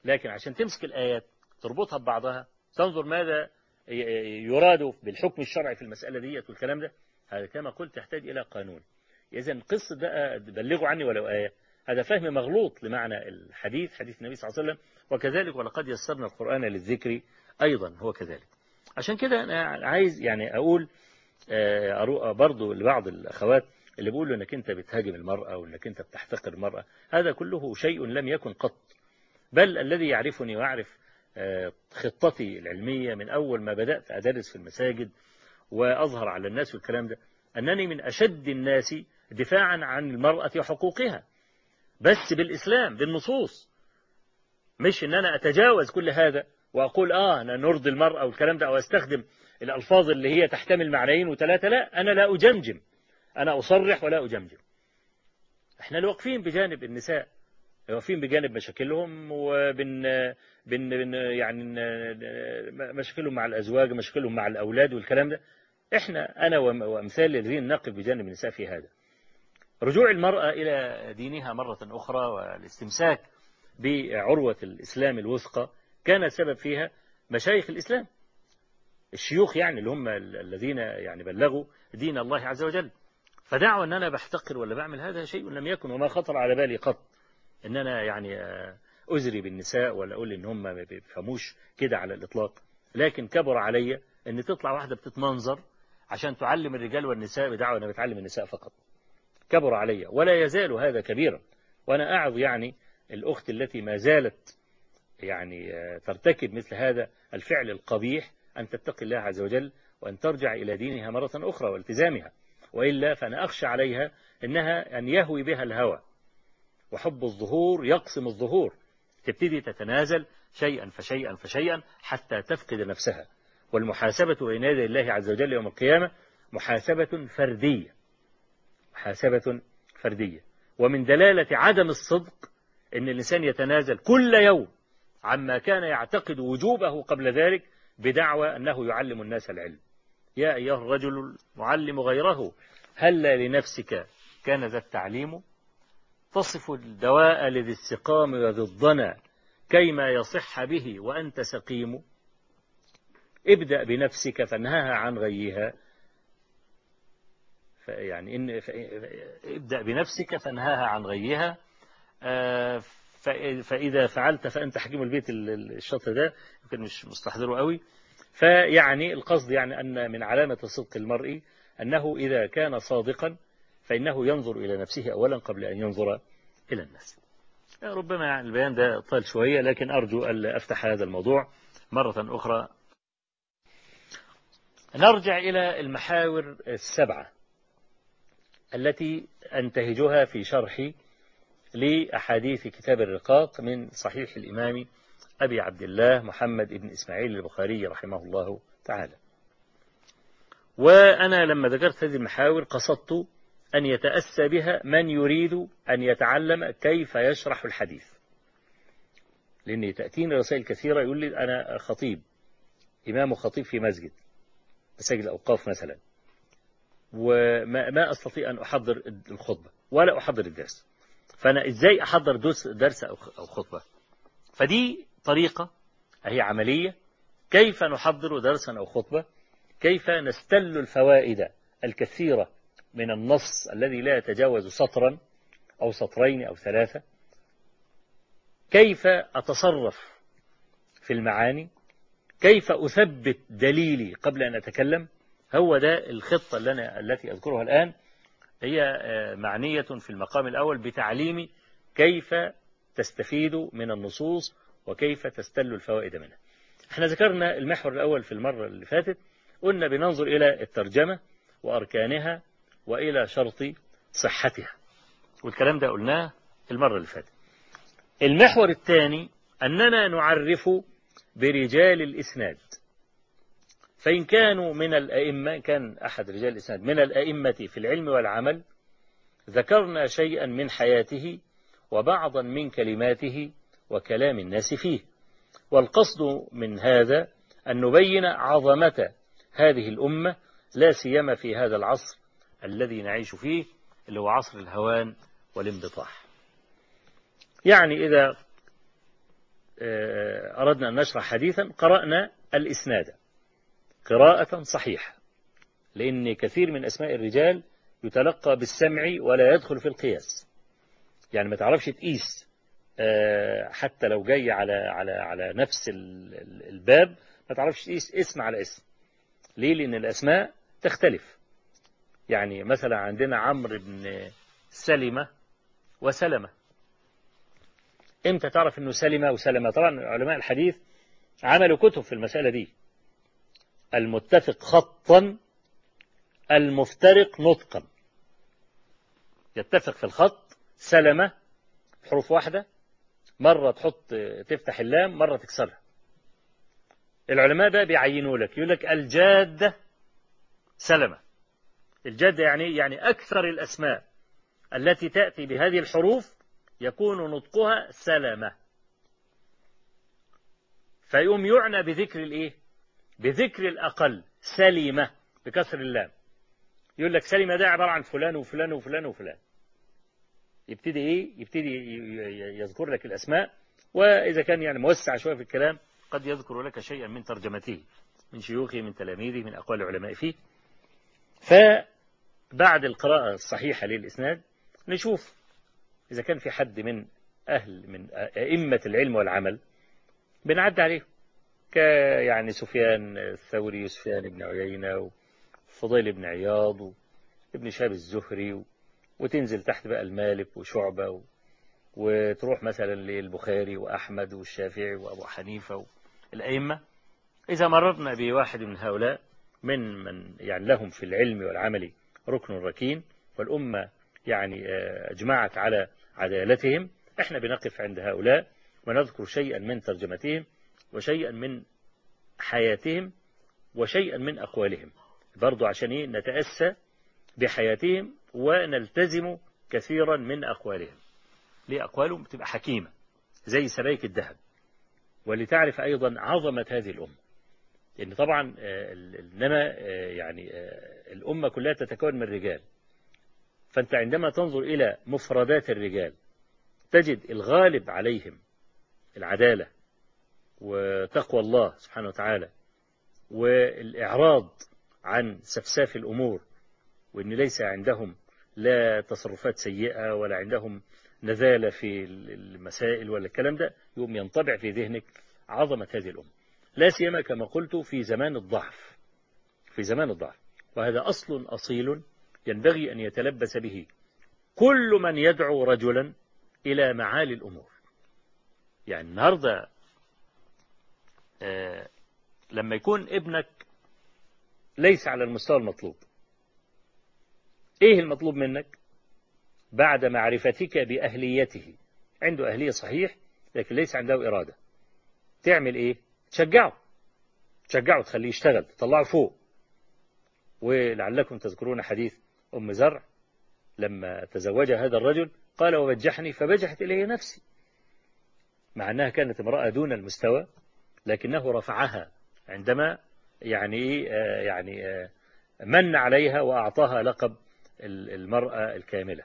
لكن عشان تمسك الآيات تربطها ببعضها تنظر ماذا يراد بالحكم الشرعي في المسألة دي والكلام ده هذا كما قلت تحتاج إلى قانون. إذا قصة بقى بلغوا عني ولو آية. هذا فهم مغلوط لمعنى الحديث حديث النبي صلى الله عليه وسلم. وكذلك ولقد يسرنا القرآن للذكر أيضا هو كذلك. عشان كده أنا عايز يعني أقول برضو لبعض الأخوات اللي بيقولوا أنك أنت بتهاجم المرأة وأنك أنت بتحتقر المرأة هذا كله شيء لم يكن قط. بل الذي يعرفني ويعرف خطتي العلمية من أول ما بدأت أدرس في المساجد وأظهر على الناس والكلام ده أنني من أشد الناس دفاعا عن المرأة وحقوقها. بس بالإسلام بالنصوص. مش أن أنا أتجاوز كل هذا وأقول آه أنا نرضي المرأة والكلام ده أو أستخدم الألفاظ اللي هي تحتمل معنيين وثلاثة لا أنا لا أجمجم. أنا أصرح ولا أجمجم. إحنا اللي واقفين بجانب النساء. واقفين بجانب مشاكلهم وبن بن بن يعني مشاكلهم مع الأزواج مشاكلهم مع الأولاد والكلام ده. إحنا أنا وأمثال الذين نقف بجانب النساء في هذا. رجوع المرأة إلى دينها مرة أخرى والاستمساك بعروة الإسلام الوثقى كان سبب فيها مشايخ الإسلام. الشيوخ يعني اللي هم الذين يعني بلغوا دين الله عز وجل. فدعوة أن أنا بحتقر ولا بعمل هذا شيء لم يكن وما خطر على بالي قط أن أنا يعني أزري بالنساء ولا أقول إن هم ما بيفهموش كده على الإطلاق. لكن كبر علي أن تطلع واحدة بتتمنظر عشان تعلم الرجال والنساء بدعوة أنا بتعلم النساء فقط. كبر علي. ولا يزال هذا كبيرا. وأنا أعظ يعني الأخت التي ما زالت يعني ترتكب مثل هذا الفعل القبيح أن تتقي الله عز وجل وأن ترجع إلى دينها مرة أخرى والتزامها وإلا فأنا أخشى عليها أنها أن يهوي بها الهوى. وحب الظهور يقسم الظهور. تبتدي تتنازل شيئا فشيئا فشيئا حتى تفقد نفسها. والمحاسبة بين يدي الله عز وجل يوم القيامة محاسبة فردية. محاسبة فردية. ومن دلالة عدم الصدق أن الإنسان يتنازل كل يوم عما كان يعتقد وجوبه قبل ذلك بدعوى أنه يعلم الناس العلم. يا أيها الرجل المعلم غيره هل لنفسك كان ذا التعليم؟ تصف الدواء لذي السقام وذي الضنى كيما يصح به وأنت سقيم. ابدأ بنفسك فانهاها عن غيها. يعني إن ابدأ بنفسك فانهاها عن غيها. فإذا فعلت فأنت حكيم البيت الشطر ده يمكن مش مستحضره قوي. فيعني القصد يعني أن من علامة صدق المرء أنه إذا كان صادقا فإنه ينظر إلى نفسه أولا قبل أن ينظر إلى الناس. ربما يعني البيان ده طال شوية لكن أرجو ألا أفتح هذا الموضوع مرة أخرى. نرجع إلى المحاور السبعة التي أنتهجها في شرحي لأحاديث كتاب الرقاق من صحيح الإمام أبي عبد الله محمد بن إسماعيل البخاري رحمه الله تعالى. وأنا لما ذكرت هذه المحاور قصدت أن يتأسى بها من يريد أن يتعلم كيف يشرح الحديث. لأن تأتيني رسائل كثيرة يقول لي أنا خطيب إمام خطيب في مسجد مساجد الأوقاف مثلا وما ما أستطيع أن أحضر الخطبة ولا أحضر الدرس. فأنا إزاي أحضر درس أو خطبة؟ فدي طريقة هي عملية كيف نحضر درسا أو خطبة؟ كيف نستل الفوائد الكثيرة من النص الذي لا يتجاوز سطرا أو سطرين أو ثلاثة؟ كيف أتصرف في المعاني؟ كيف أثبت دليلي قبل أن أتكلم؟ هو ده الخطة اللي أنا التي أذكرها الآن. هي معنية في المقام الأول بتعليم كيف تستفيد من النصوص وكيف تستل الفوائد منها. إحنا ذكرنا المحور الأول في المرة اللي فاتت قلنا بننظر إلى الترجمة وأركانها وإلى شرط صحتها. والكلام ده قلناه المرة اللي فاتت. المحور الثاني أننا نعرف برجال الإسناد. فإن كانوا من الأئمة كان أحد رجال الإسناد من الأئمة في العلم والعمل ذكرنا شيئا من حياته وبعضا من كلماته وكلام الناس فيه. والقصد من هذا أن نبين عظمة هذه الأمة لا سيما في هذا العصر الذي نعيش فيه اللي هو عصر الهوان والانبطاح. يعني إذا آه، أردنا أن نشرح حديثا قرأنا الإسناد. قراءة صحيحة لأن كثير من أسماء الرجال يتلقى بالسمع ولا يدخل في القياس. يعني ما تعرفش تقيس آه، حتى لو جاي على على على نفس الباب ما تعرفش تقيس اسم على اسم. ليه؟ لأن الأسماء تختلف. يعني مثلا عندنا عمرو بن سلمة وسلمة. إمتى تعرف إنه سلمة وسلمة؟ طبعا علماء الحديث عملوا كتب في المسألة دي. المتفق خطا المفترق نطقا. يتفق في الخط سلمة حروف واحدة مرة تحط تفتح اللام مرة تكسرها. العلماء بقى بيعينوا لك يقول لك الجادة سلمة. الجادة يعني يعني أكثر الأسماء التي تأتي بهذه الحروف يكون نطقها سلمة. فيقوم يعنى بذكر الإيه؟ بذكر الأقل سليمة بكسر اللام. يقول لك سلمة ده عبارة عن فلان وفلان وفلان وفلان. يبتدي إيه؟ يبتدي يذكر لك الأسماء وإذا كان يعني موسع شوية في الكلام قد يذكر لك شيئا من ترجمته من شيوخه من تلاميذه من أقوال العلماء فيه. فبعد القراءة الصحيحة للإسناد نشوف إذا كان في حد من أهل من أئمة العلم والعمل بنعد عليه كيعني سفيان الثوري وسفيان بن عيينة وفضيل بن عياض وابن شهاب الزهري وتنزل تحت بقى المالك وشعبة وتروح مثلا للبخاري وأحمد والشافعي وأبو حنيفة الأئمة إذا مررنا بواحد من هؤلاء من من يعني لهم في العلم والعمل ركن ركين والأمة يعني آه، أجمعت على عدالتهم إحنا بنقف عند هؤلاء ونذكر شيئا من ترجمتهم. وشيئا من حياتهم وشيئا من أقوالهم. برضو عشان إيه؟ نتأسى بحياتهم ونلتزم كثيرا من أقوالهم. ليه؟ أقوالهم بتبقى حكيمة زي سبايك الذهب. ولتعرف أيضا عظمة هذه الأمة. لأن طبعا آه، إنما آه، يعني آه، الأمة كلها تتكون من رجال. فأنت عندما تنظر إلى مفردات الرجال تجد الغالب عليهم العدالة وتقوى الله سبحانه وتعالى والإعراض عن سفساف الأمور وأن ليس عندهم لا تصرفات سيئة ولا عندهم نذالة في المسائل ولا الكلام ده يوم ينطبع في ذهنك عظمة هذه الأمة. لا سيما كما قلت في زمان الضعف في زمان الضعف. وهذا أصل أصيل ينبغي أن يتلبس به كل من يدعو رجلا إلى معالي الأمور. يعني النهاردة لما يكون ابنك ليس على المستوى المطلوب. إيه المطلوب منك؟ بعد معرفتك بأهليته. عنده أهلية صحيح لكن ليس عنده إرادة. تعمل إيه؟ تشجعه. تشجعه تخليه يشتغل تطلعه فوق. ولعلكم تذكرون حديث أم زرع لما تزوج هذا الرجل قال وبجحني. فبجحت إليه نفسي. مع أنها كانت امرأة دون المستوى. لكنه رفعها عندما يعني آه، يعني آه، من عليها وأعطاها لقب المرأة الكاملة.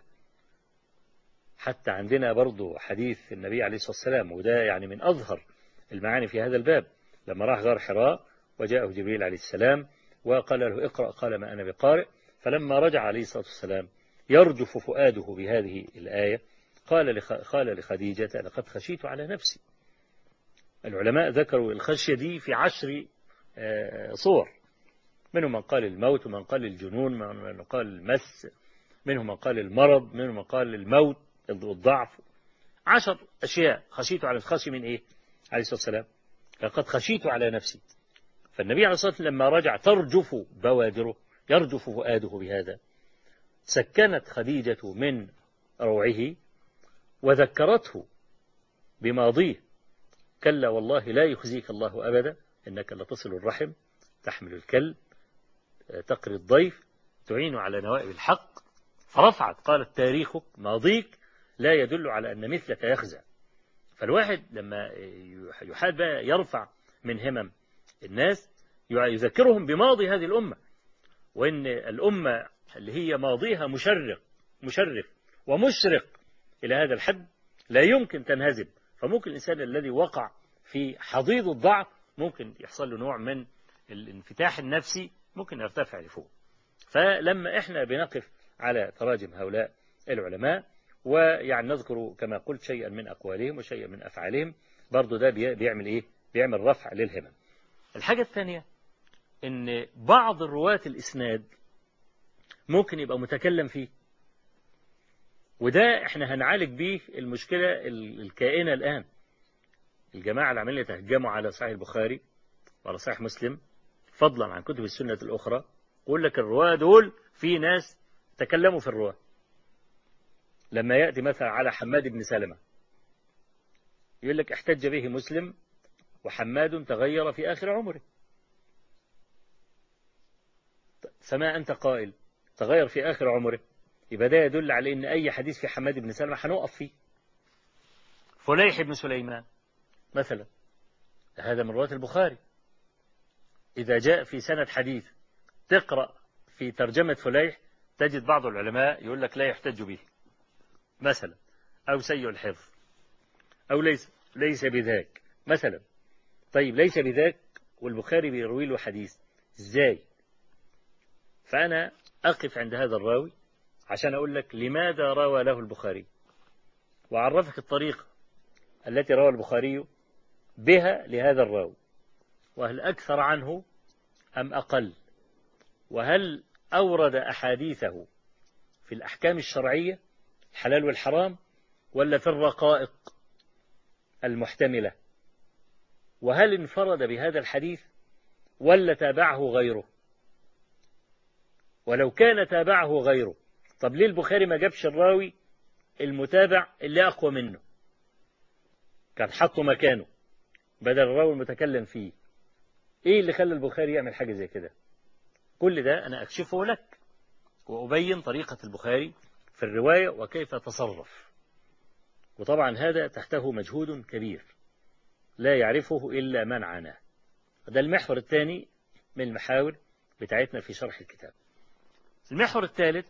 حتى عندنا برضو حديث النبي عليه الصلاة والسلام وده يعني من أظهر المعاني في هذا الباب. لما راح غار حراء وجاءه جبريل عليه السلام وقال له اقرأ قال ما أنا بقارئ. فلما رجع عليه الصلاة والسلام يرجف فؤاده بهذه الآية قال قال لخديجة لقد خشيت على نفسي. العلماء ذكروا الخشية دي في عشر آه، صور. منهم من قال الموت ومن قال الجنون من قال المس منهم من قال المرض منهم من قال الموت الضعف. عشر أشياء. خشيت على الخشي من إيه؟ عليه الصلاة والسلام. لقد خشيت على نفسي. فالنبي عليه الصلاة والسلام لما رجع ترجف بوادره يرجف فؤاده بهذا. سكنت خديجة من روعه وذكرته بماضيه. كلا والله لا يخزيك الله أبدا إنك لتصل الرحم تحمل الكلب تقري الضيف تعين على نوائب الحق. فرفعت قالت تاريخك ماضيك لا يدل على أن مثلك يخزى. فالواحد لما يحاد بقى يرفع من همم الناس يذكرهم بماضي هذه الأمة. وإن الأمة اللي هي ماضيها مشرق مشرف ومشرق إلى هذا الحد لا يمكن تنهزم. فممكن الإنسان الذي وقع في حضيض الضعف ممكن يحصل له نوع من الانفتاح النفسي ممكن يرتفع لفوق. فلما إحنا بنقف على تراجم هؤلاء العلماء ويعني نذكر كما قلت شيئا من أقوالهم وشيئا من أفعالهم برضو ده بيعمل إيه؟ بيعمل رفع للهمم. الحاجة الثانية إن بعض الرواة الإسناد ممكن يبقى متكلم فيه. وده إحنا هنعالج بيه المشكلة الكائنة الآن. الجماعة اللي عمالين يتهجموا على صحيح البخاري وعلى صحيح مسلم فضلا عن كتب السنة الأخرى يقول لك الرواة دول في ناس تكلموا في الرواة. لما يأتي مثلا على حماد بن سلمة يقول لك احتج به مسلم وحماد تغير في آخر عمره. فما أنت قائل تغير في آخر عمره. يبقى ده يدل على أن أي حديث في حماد بن سلمة هنقف فيه. فليح بن سليمان. مثلا. هذا من رواة البخاري. إذا جاء في سنة حديث تقرأ في ترجمة فليح تجد بعض العلماء يقول لك لا يحتج به. مثلا. أو سيء الحفظ. أو ليس ليس بذاك. مثلا. طيب ليس بذاك والبخاري بيروي له حديث. إزاي؟ فأنا أقف عند هذا الراوي. عشان أقول لك لماذا روى له البخاري. وعرفك الطريقة التي روى البخاري بها لهذا الراوي. وهل أكثر عنه أم أقل؟ وهل أورد أحاديثه في الأحكام الشرعية الحلال والحرام ولا في الرقائق المحتملة؟ وهل انفرد بهذا الحديث ولا تابعه غيره؟ ولو كان تابعه غيره طب ليه البخاري ما جابش الراوي المتابع اللي أقوى منه؟ كان حطه مكانه بدل الراوي المتكلم فيه. إيه اللي خلى البخاري يعمل حاجة زي كده؟ كل ده أنا أكشفه لك وأبين طريقة البخاري في الرواية وكيف تصرف. وطبعا هذا تحته مجهود كبير لا يعرفه إلا من عناه ده المحور الثاني من المحاور بتاعتنا في شرح الكتاب. المحور الثالث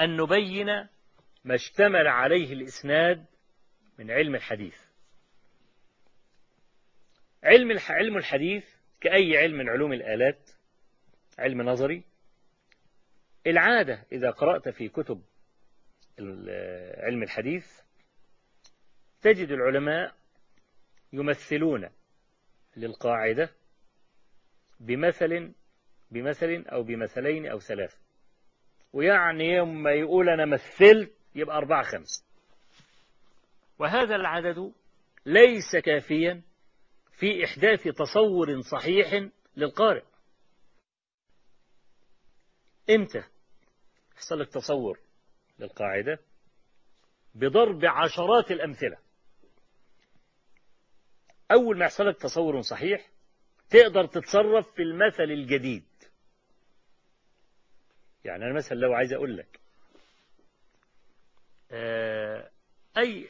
أن نبين ما اشتمل عليه الإسناد من علم الحديث. علم علم الحديث كأي علم من علوم الآلات علم نظري. العادة إذا قرأت في كتب علم الحديث تجد العلماء يمثلون للقاعدة بمثل بمثل أو بمثلين أو ثلاثة. ويعني يوم ما يقول أنا مثلت يبقى أربعة خمسة. وهذا العدد ليس كافيا في إحداث تصور صحيح للقارئ. إمتى يحصل لك تصور للقاعدة؟ بضرب عشرات الأمثلة. أول ما يحصل لك تصور صحيح تقدر تتصرف في المثل الجديد. يعني أنا مثلا لو عايز أقول لك أي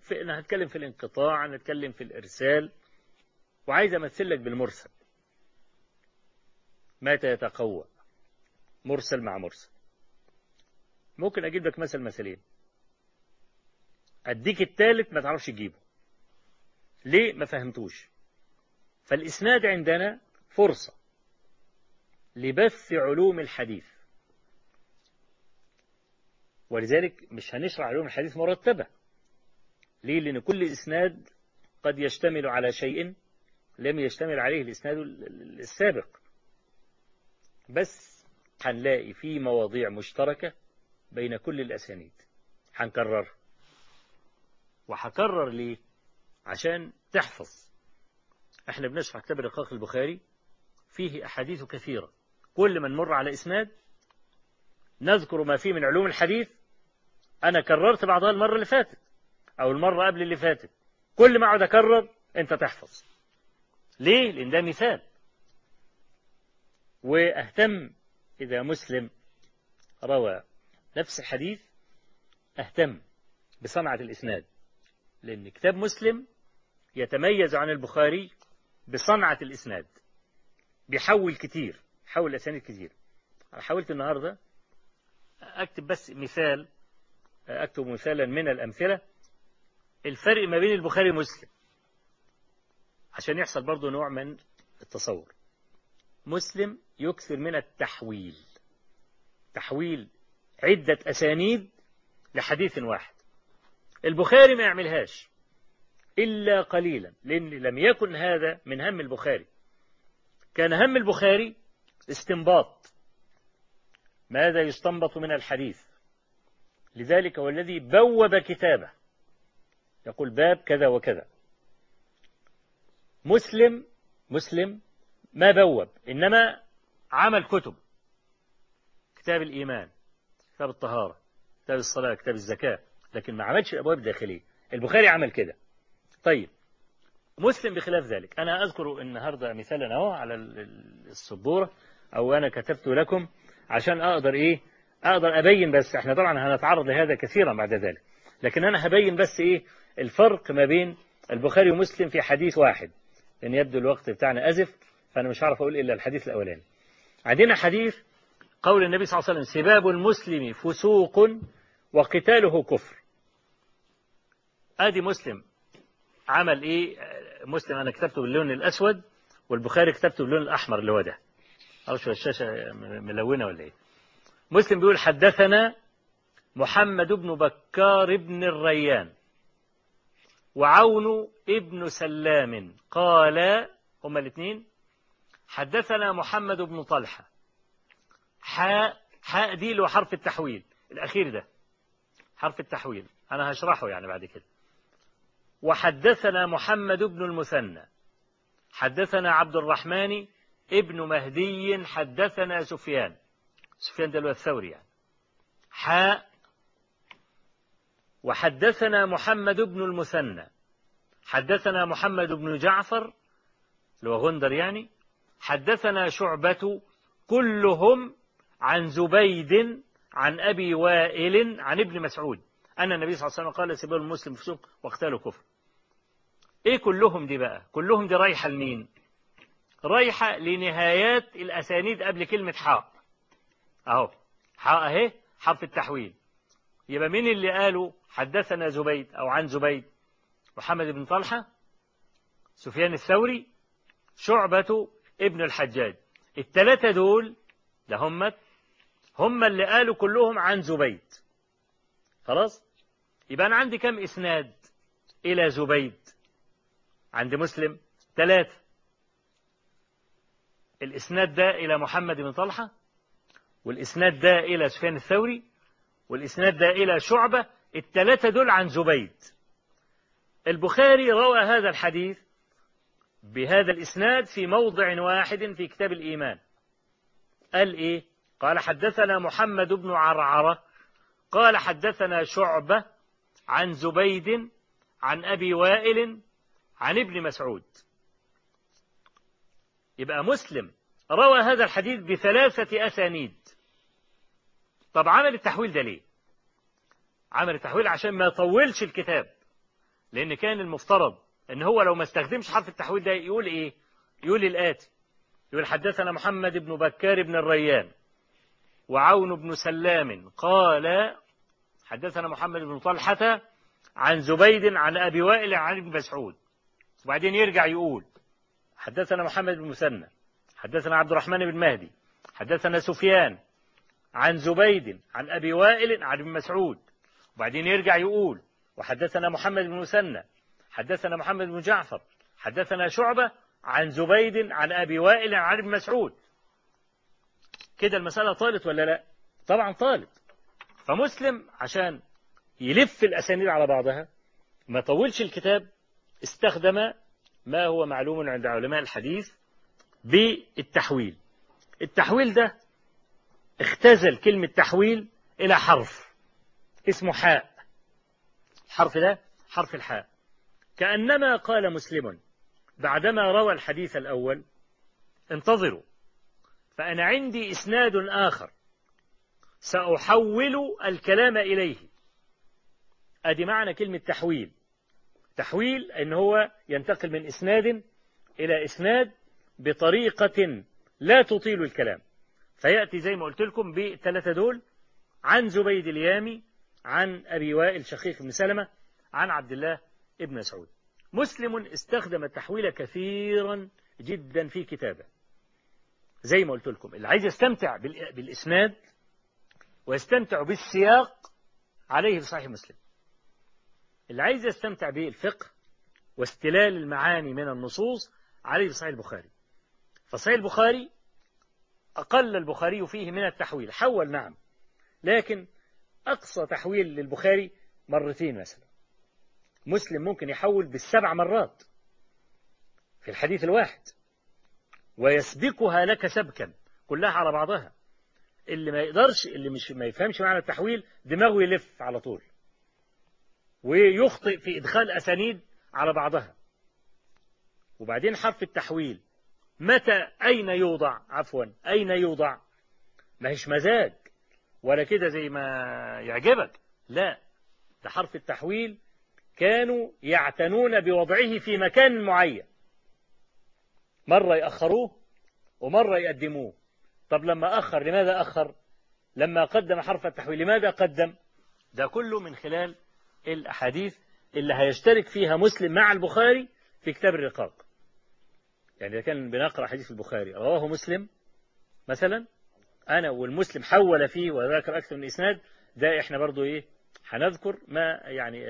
في أنا هتكلم في الانقطاع هنتكلم في الإرسال وعايز أمثل لك بالمرسل. متى يتقوى؟ مرسل مع مرسل. ممكن أجيب لك مثل مثلين. أديك الثالث ما تعرفش تجيبه. ليه ما فهمتوش؟ فالإسناد عندنا فرصة لبث علوم الحديث. ولذلك مش هنشرح علوم الحديث مرتبة. ليه؟ لأن كل إسناد قد يشتمل على شيء لم يشتمل عليه الإسناد السابق. بس هنلاقي في مواضيع مشتركة بين كل الأسانيد. هنكرر. وهكرر ليه؟ عشان تحفظ. إحنا بنشرح كتاب رقاق البخاري فيه أحاديث كثيرة. كل ما نمر على إسناد نذكر ما فيه من علوم الحديث أنا كررت بعضها المرة اللي فاتت أو المرة قبل اللي فاتت. كل ما أقعد أكرر أنت تحفظ. ليه؟ لأن ده مثال. وأهتم إذا مسلم روى نفس الحديث أهتم بصنعة الإسناد. لأن كتاب مسلم يتميز عن البخاري بصنعة الإسناد. بيحول كتير حول أسانيد كتير. أنا حاولت النهاردة أكتب بس مثال أكتب مثالا من الأمثلة. الفرق ما بين البخاري ومسلم عشان يحصل برضو نوع من التصور. مسلم يكثر من التحويل. تحويل عدة أسانيد لحديث واحد. البخاري ما يعملهاش إلا قليلا لأن لم يكن هذا من هم البخاري. كان هم البخاري استنباط. ماذا يستنبط من الحديث؟ لذلك هو الذي بوب كتابه. يقول باب كذا وكذا. مسلم مسلم ما بوب إنما عمل كتب. كتاب الإيمان كتاب الطهارة كتاب الصلاة كتاب الزكاة لكن ما عملش الأبواب الداخلية البخاري عمل كده. طيب مسلم بخلاف ذلك. أنا أذكر النهاردة مثالا أهو على السبورة أو أنا كتبت لكم عشان أقدر إيه؟ أقدر أبين بس إحنا طبعا هنتعرض لهذا كثيرا بعد ذلك. لكن أنا هبين بس إيه الفرق ما بين البخاري ومسلم في حديث واحد. لأن يبدو الوقت بتاعنا أزف فأنا مش عارف أقول إلا الحديث الأولاني. عندنا حديث قول النبي صلى الله عليه وسلم سباب المسلم فسوق وقتاله كفر. آدي مسلم عمل إيه؟ مسلم أنا كتبته باللون الأسود والبخاري كتبته باللون الأحمر اللي هو ده. معرفش الشاشة ملونة ولا إيه؟ مسلم بيقول حدثنا محمد بن بكار بن الريان وعون ابن سلام قال هما الاثنين حدثنا محمد بن طلحة. حاء حاء دي هو حرف التحويل الأخير ده حرف التحويل أنا هشرحه يعني بعد كده. وحدثنا محمد بن المثنى حدثنا عبد الرحمن ابن مهدي حدثنا سفيان. سفيان ده الثوري يعني. حاء وحدثنا محمد بن المثنى. حدثنا محمد بن جعفر اللي هو غندر يعني. حدثنا شعبة كلهم عن زبيد عن أبي وائل عن ابن مسعود. أن النبي صلى الله عليه وسلم قال سبيل المسلم فسوق واقتالوا كفر. إيه كلهم دي بقى؟ كلهم دي رايحة لمين؟ رايحة لنهايات الأسانيد قبل كلمة حاء. أهو. أهي حرف التحويل. يبقى مين اللي قالوا حدثنا زبيد أو عن زبيد؟ محمد بن طلحة سفيان الثوري شعبة ابن الحجاج. الثلاثة دول ده هم هم اللي قالوا كلهم عن زبيد. خلاص؟ يبقى أنا عندي كم إسناد إلى زبيد؟ عند مسلم؟ ثلاثة الإسناد ده إلى محمد بن طلحة؟ والإسناد ده إلى سفيان الثوري والإسناد ده إلى شعبة الثلاثة دول عن زبيد. البخاري روى هذا الحديث بهذا الإسناد في موضع واحد في كتاب الإيمان. قال إيه؟ قال حدثنا محمد بن عرعرة قال حدثنا شعبة عن زبيد عن أبي وائل عن ابن مسعود. يبقى مسلم روى هذا الحديث بثلاثة أسانيد. طب عمل التحويل ده ليه؟ عمل التحويل عشان ما يطولش الكتاب. لأن كان المفترض إن هو لو ما استخدمش حرف التحويل ده يقول إيه؟ يقول الآتي. يقول حدثنا محمد بن بكار بن الريان وعون بن سلام قال حدثنا محمد بن طلحة عن زبيد عن أبي وائل عن ابن مسعود. وبعدين يرجع يقول حدثنا محمد بن مسنى حدثنا عبد الرحمن بن مهدي حدثنا سفيان عن زبيد عن أبي وائل عن ابن مسعود. وبعدين يرجع يقول وحدثنا محمد بن مسنى حدثنا محمد بن جعفر حدثنا شعبة عن زبيد عن أبي وائل عن ابن مسعود. كده المسألة طالت ولا لا؟ طبعا طالت. فمسلم عشان يلف الأسانيد على بعضها ما طولش الكتاب استخدم ما هو معلوم عند علماء الحديث بالتحويل. التحويل ده اختزل كلمة تحويل إلى حرف. اسمه حاء. الحرف ده حرف الحاء. كأنما قال مسلم بعدما روى الحديث الأول انتظروا فأنا عندي إسناد آخر. سأحول الكلام إليه. أدي معنى كلمة تحويل. تحويل إن هو ينتقل من إسناد إلى إسناد بطريقة لا تطيل الكلام. فيأتي زي ما قلت لكم بالثلاثة دول عن زبيد اليامي عن أبي وائل شقيق بن سلمة عن عبد الله ابن مسعود. مسلم استخدم التحويل كثيرا جدا في كتابه. زي ما قلت لكم اللي عايز يستمتع بالإسناد ويستمتع بالسياق عليه في صحيح مسلم. اللي عايز يستمتع بالفقه واستلال المعاني من النصوص عليه في صحيح البخاري. فصحيح البخاري أقل البخاري فيه من التحويل. حول نعم. لكن أقصى تحويل للبخاري مرتين مثلا. مسلم ممكن يحول بالسبع مرات في الحديث الواحد ويسبقها لك سبكا كلها على بعضها. اللي ما يقدرش اللي مش ما يفهمش معنى التحويل دماغه يلف على طول ويخطئ في إدخال أسانيد على بعضها. وبعدين حرف التحويل. متى؟ أين يوضع؟ عفوا أين يوضع؟ ما هيش مزاج ولا كده زي ما يعجبك. لا ده حرف التحويل كانوا يعتنون بوضعه في مكان معين. مرة يأخروه ومرة يقدموه. طب لما أخر لماذا أخر؟ لما قدم حرف التحويل لماذا قدم؟ ده كله من خلال الأحاديث اللي هيشترك فيها مسلم مع البخاري في كتاب الرقاق. يعني إذا كان بنقرأ حديث البخاري رواه مسلم مثلا أنا والمسلم حول فيه وذكر أكثر من إسناد ده إحنا برضو إيه هنذكر ما يعني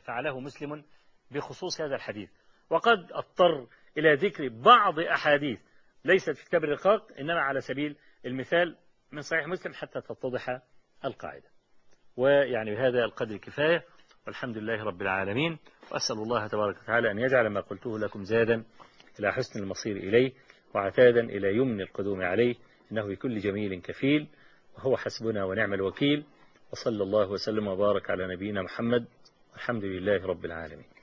فعله مسلم بخصوص هذا الحديث. وقد أضطر إلى ذكر بعض أحاديث ليست في كتاب الرقاق إنما على سبيل المثال من صحيح مسلم حتى تتضح القاعدة. ويعني بهذا القدر كفاية والحمد لله رب العالمين وأسأل الله تبارك وتعالى أن يجعل ما قلته لكم زادا إلى حسن المصير إليه وعتادا إلى يمن القدوم عليه إنه بكل جميل كفيل وهو حسبنا ونعم الوكيل وصلى الله وسلم وبارك على نبينا محمد الحمد لله رب العالمين.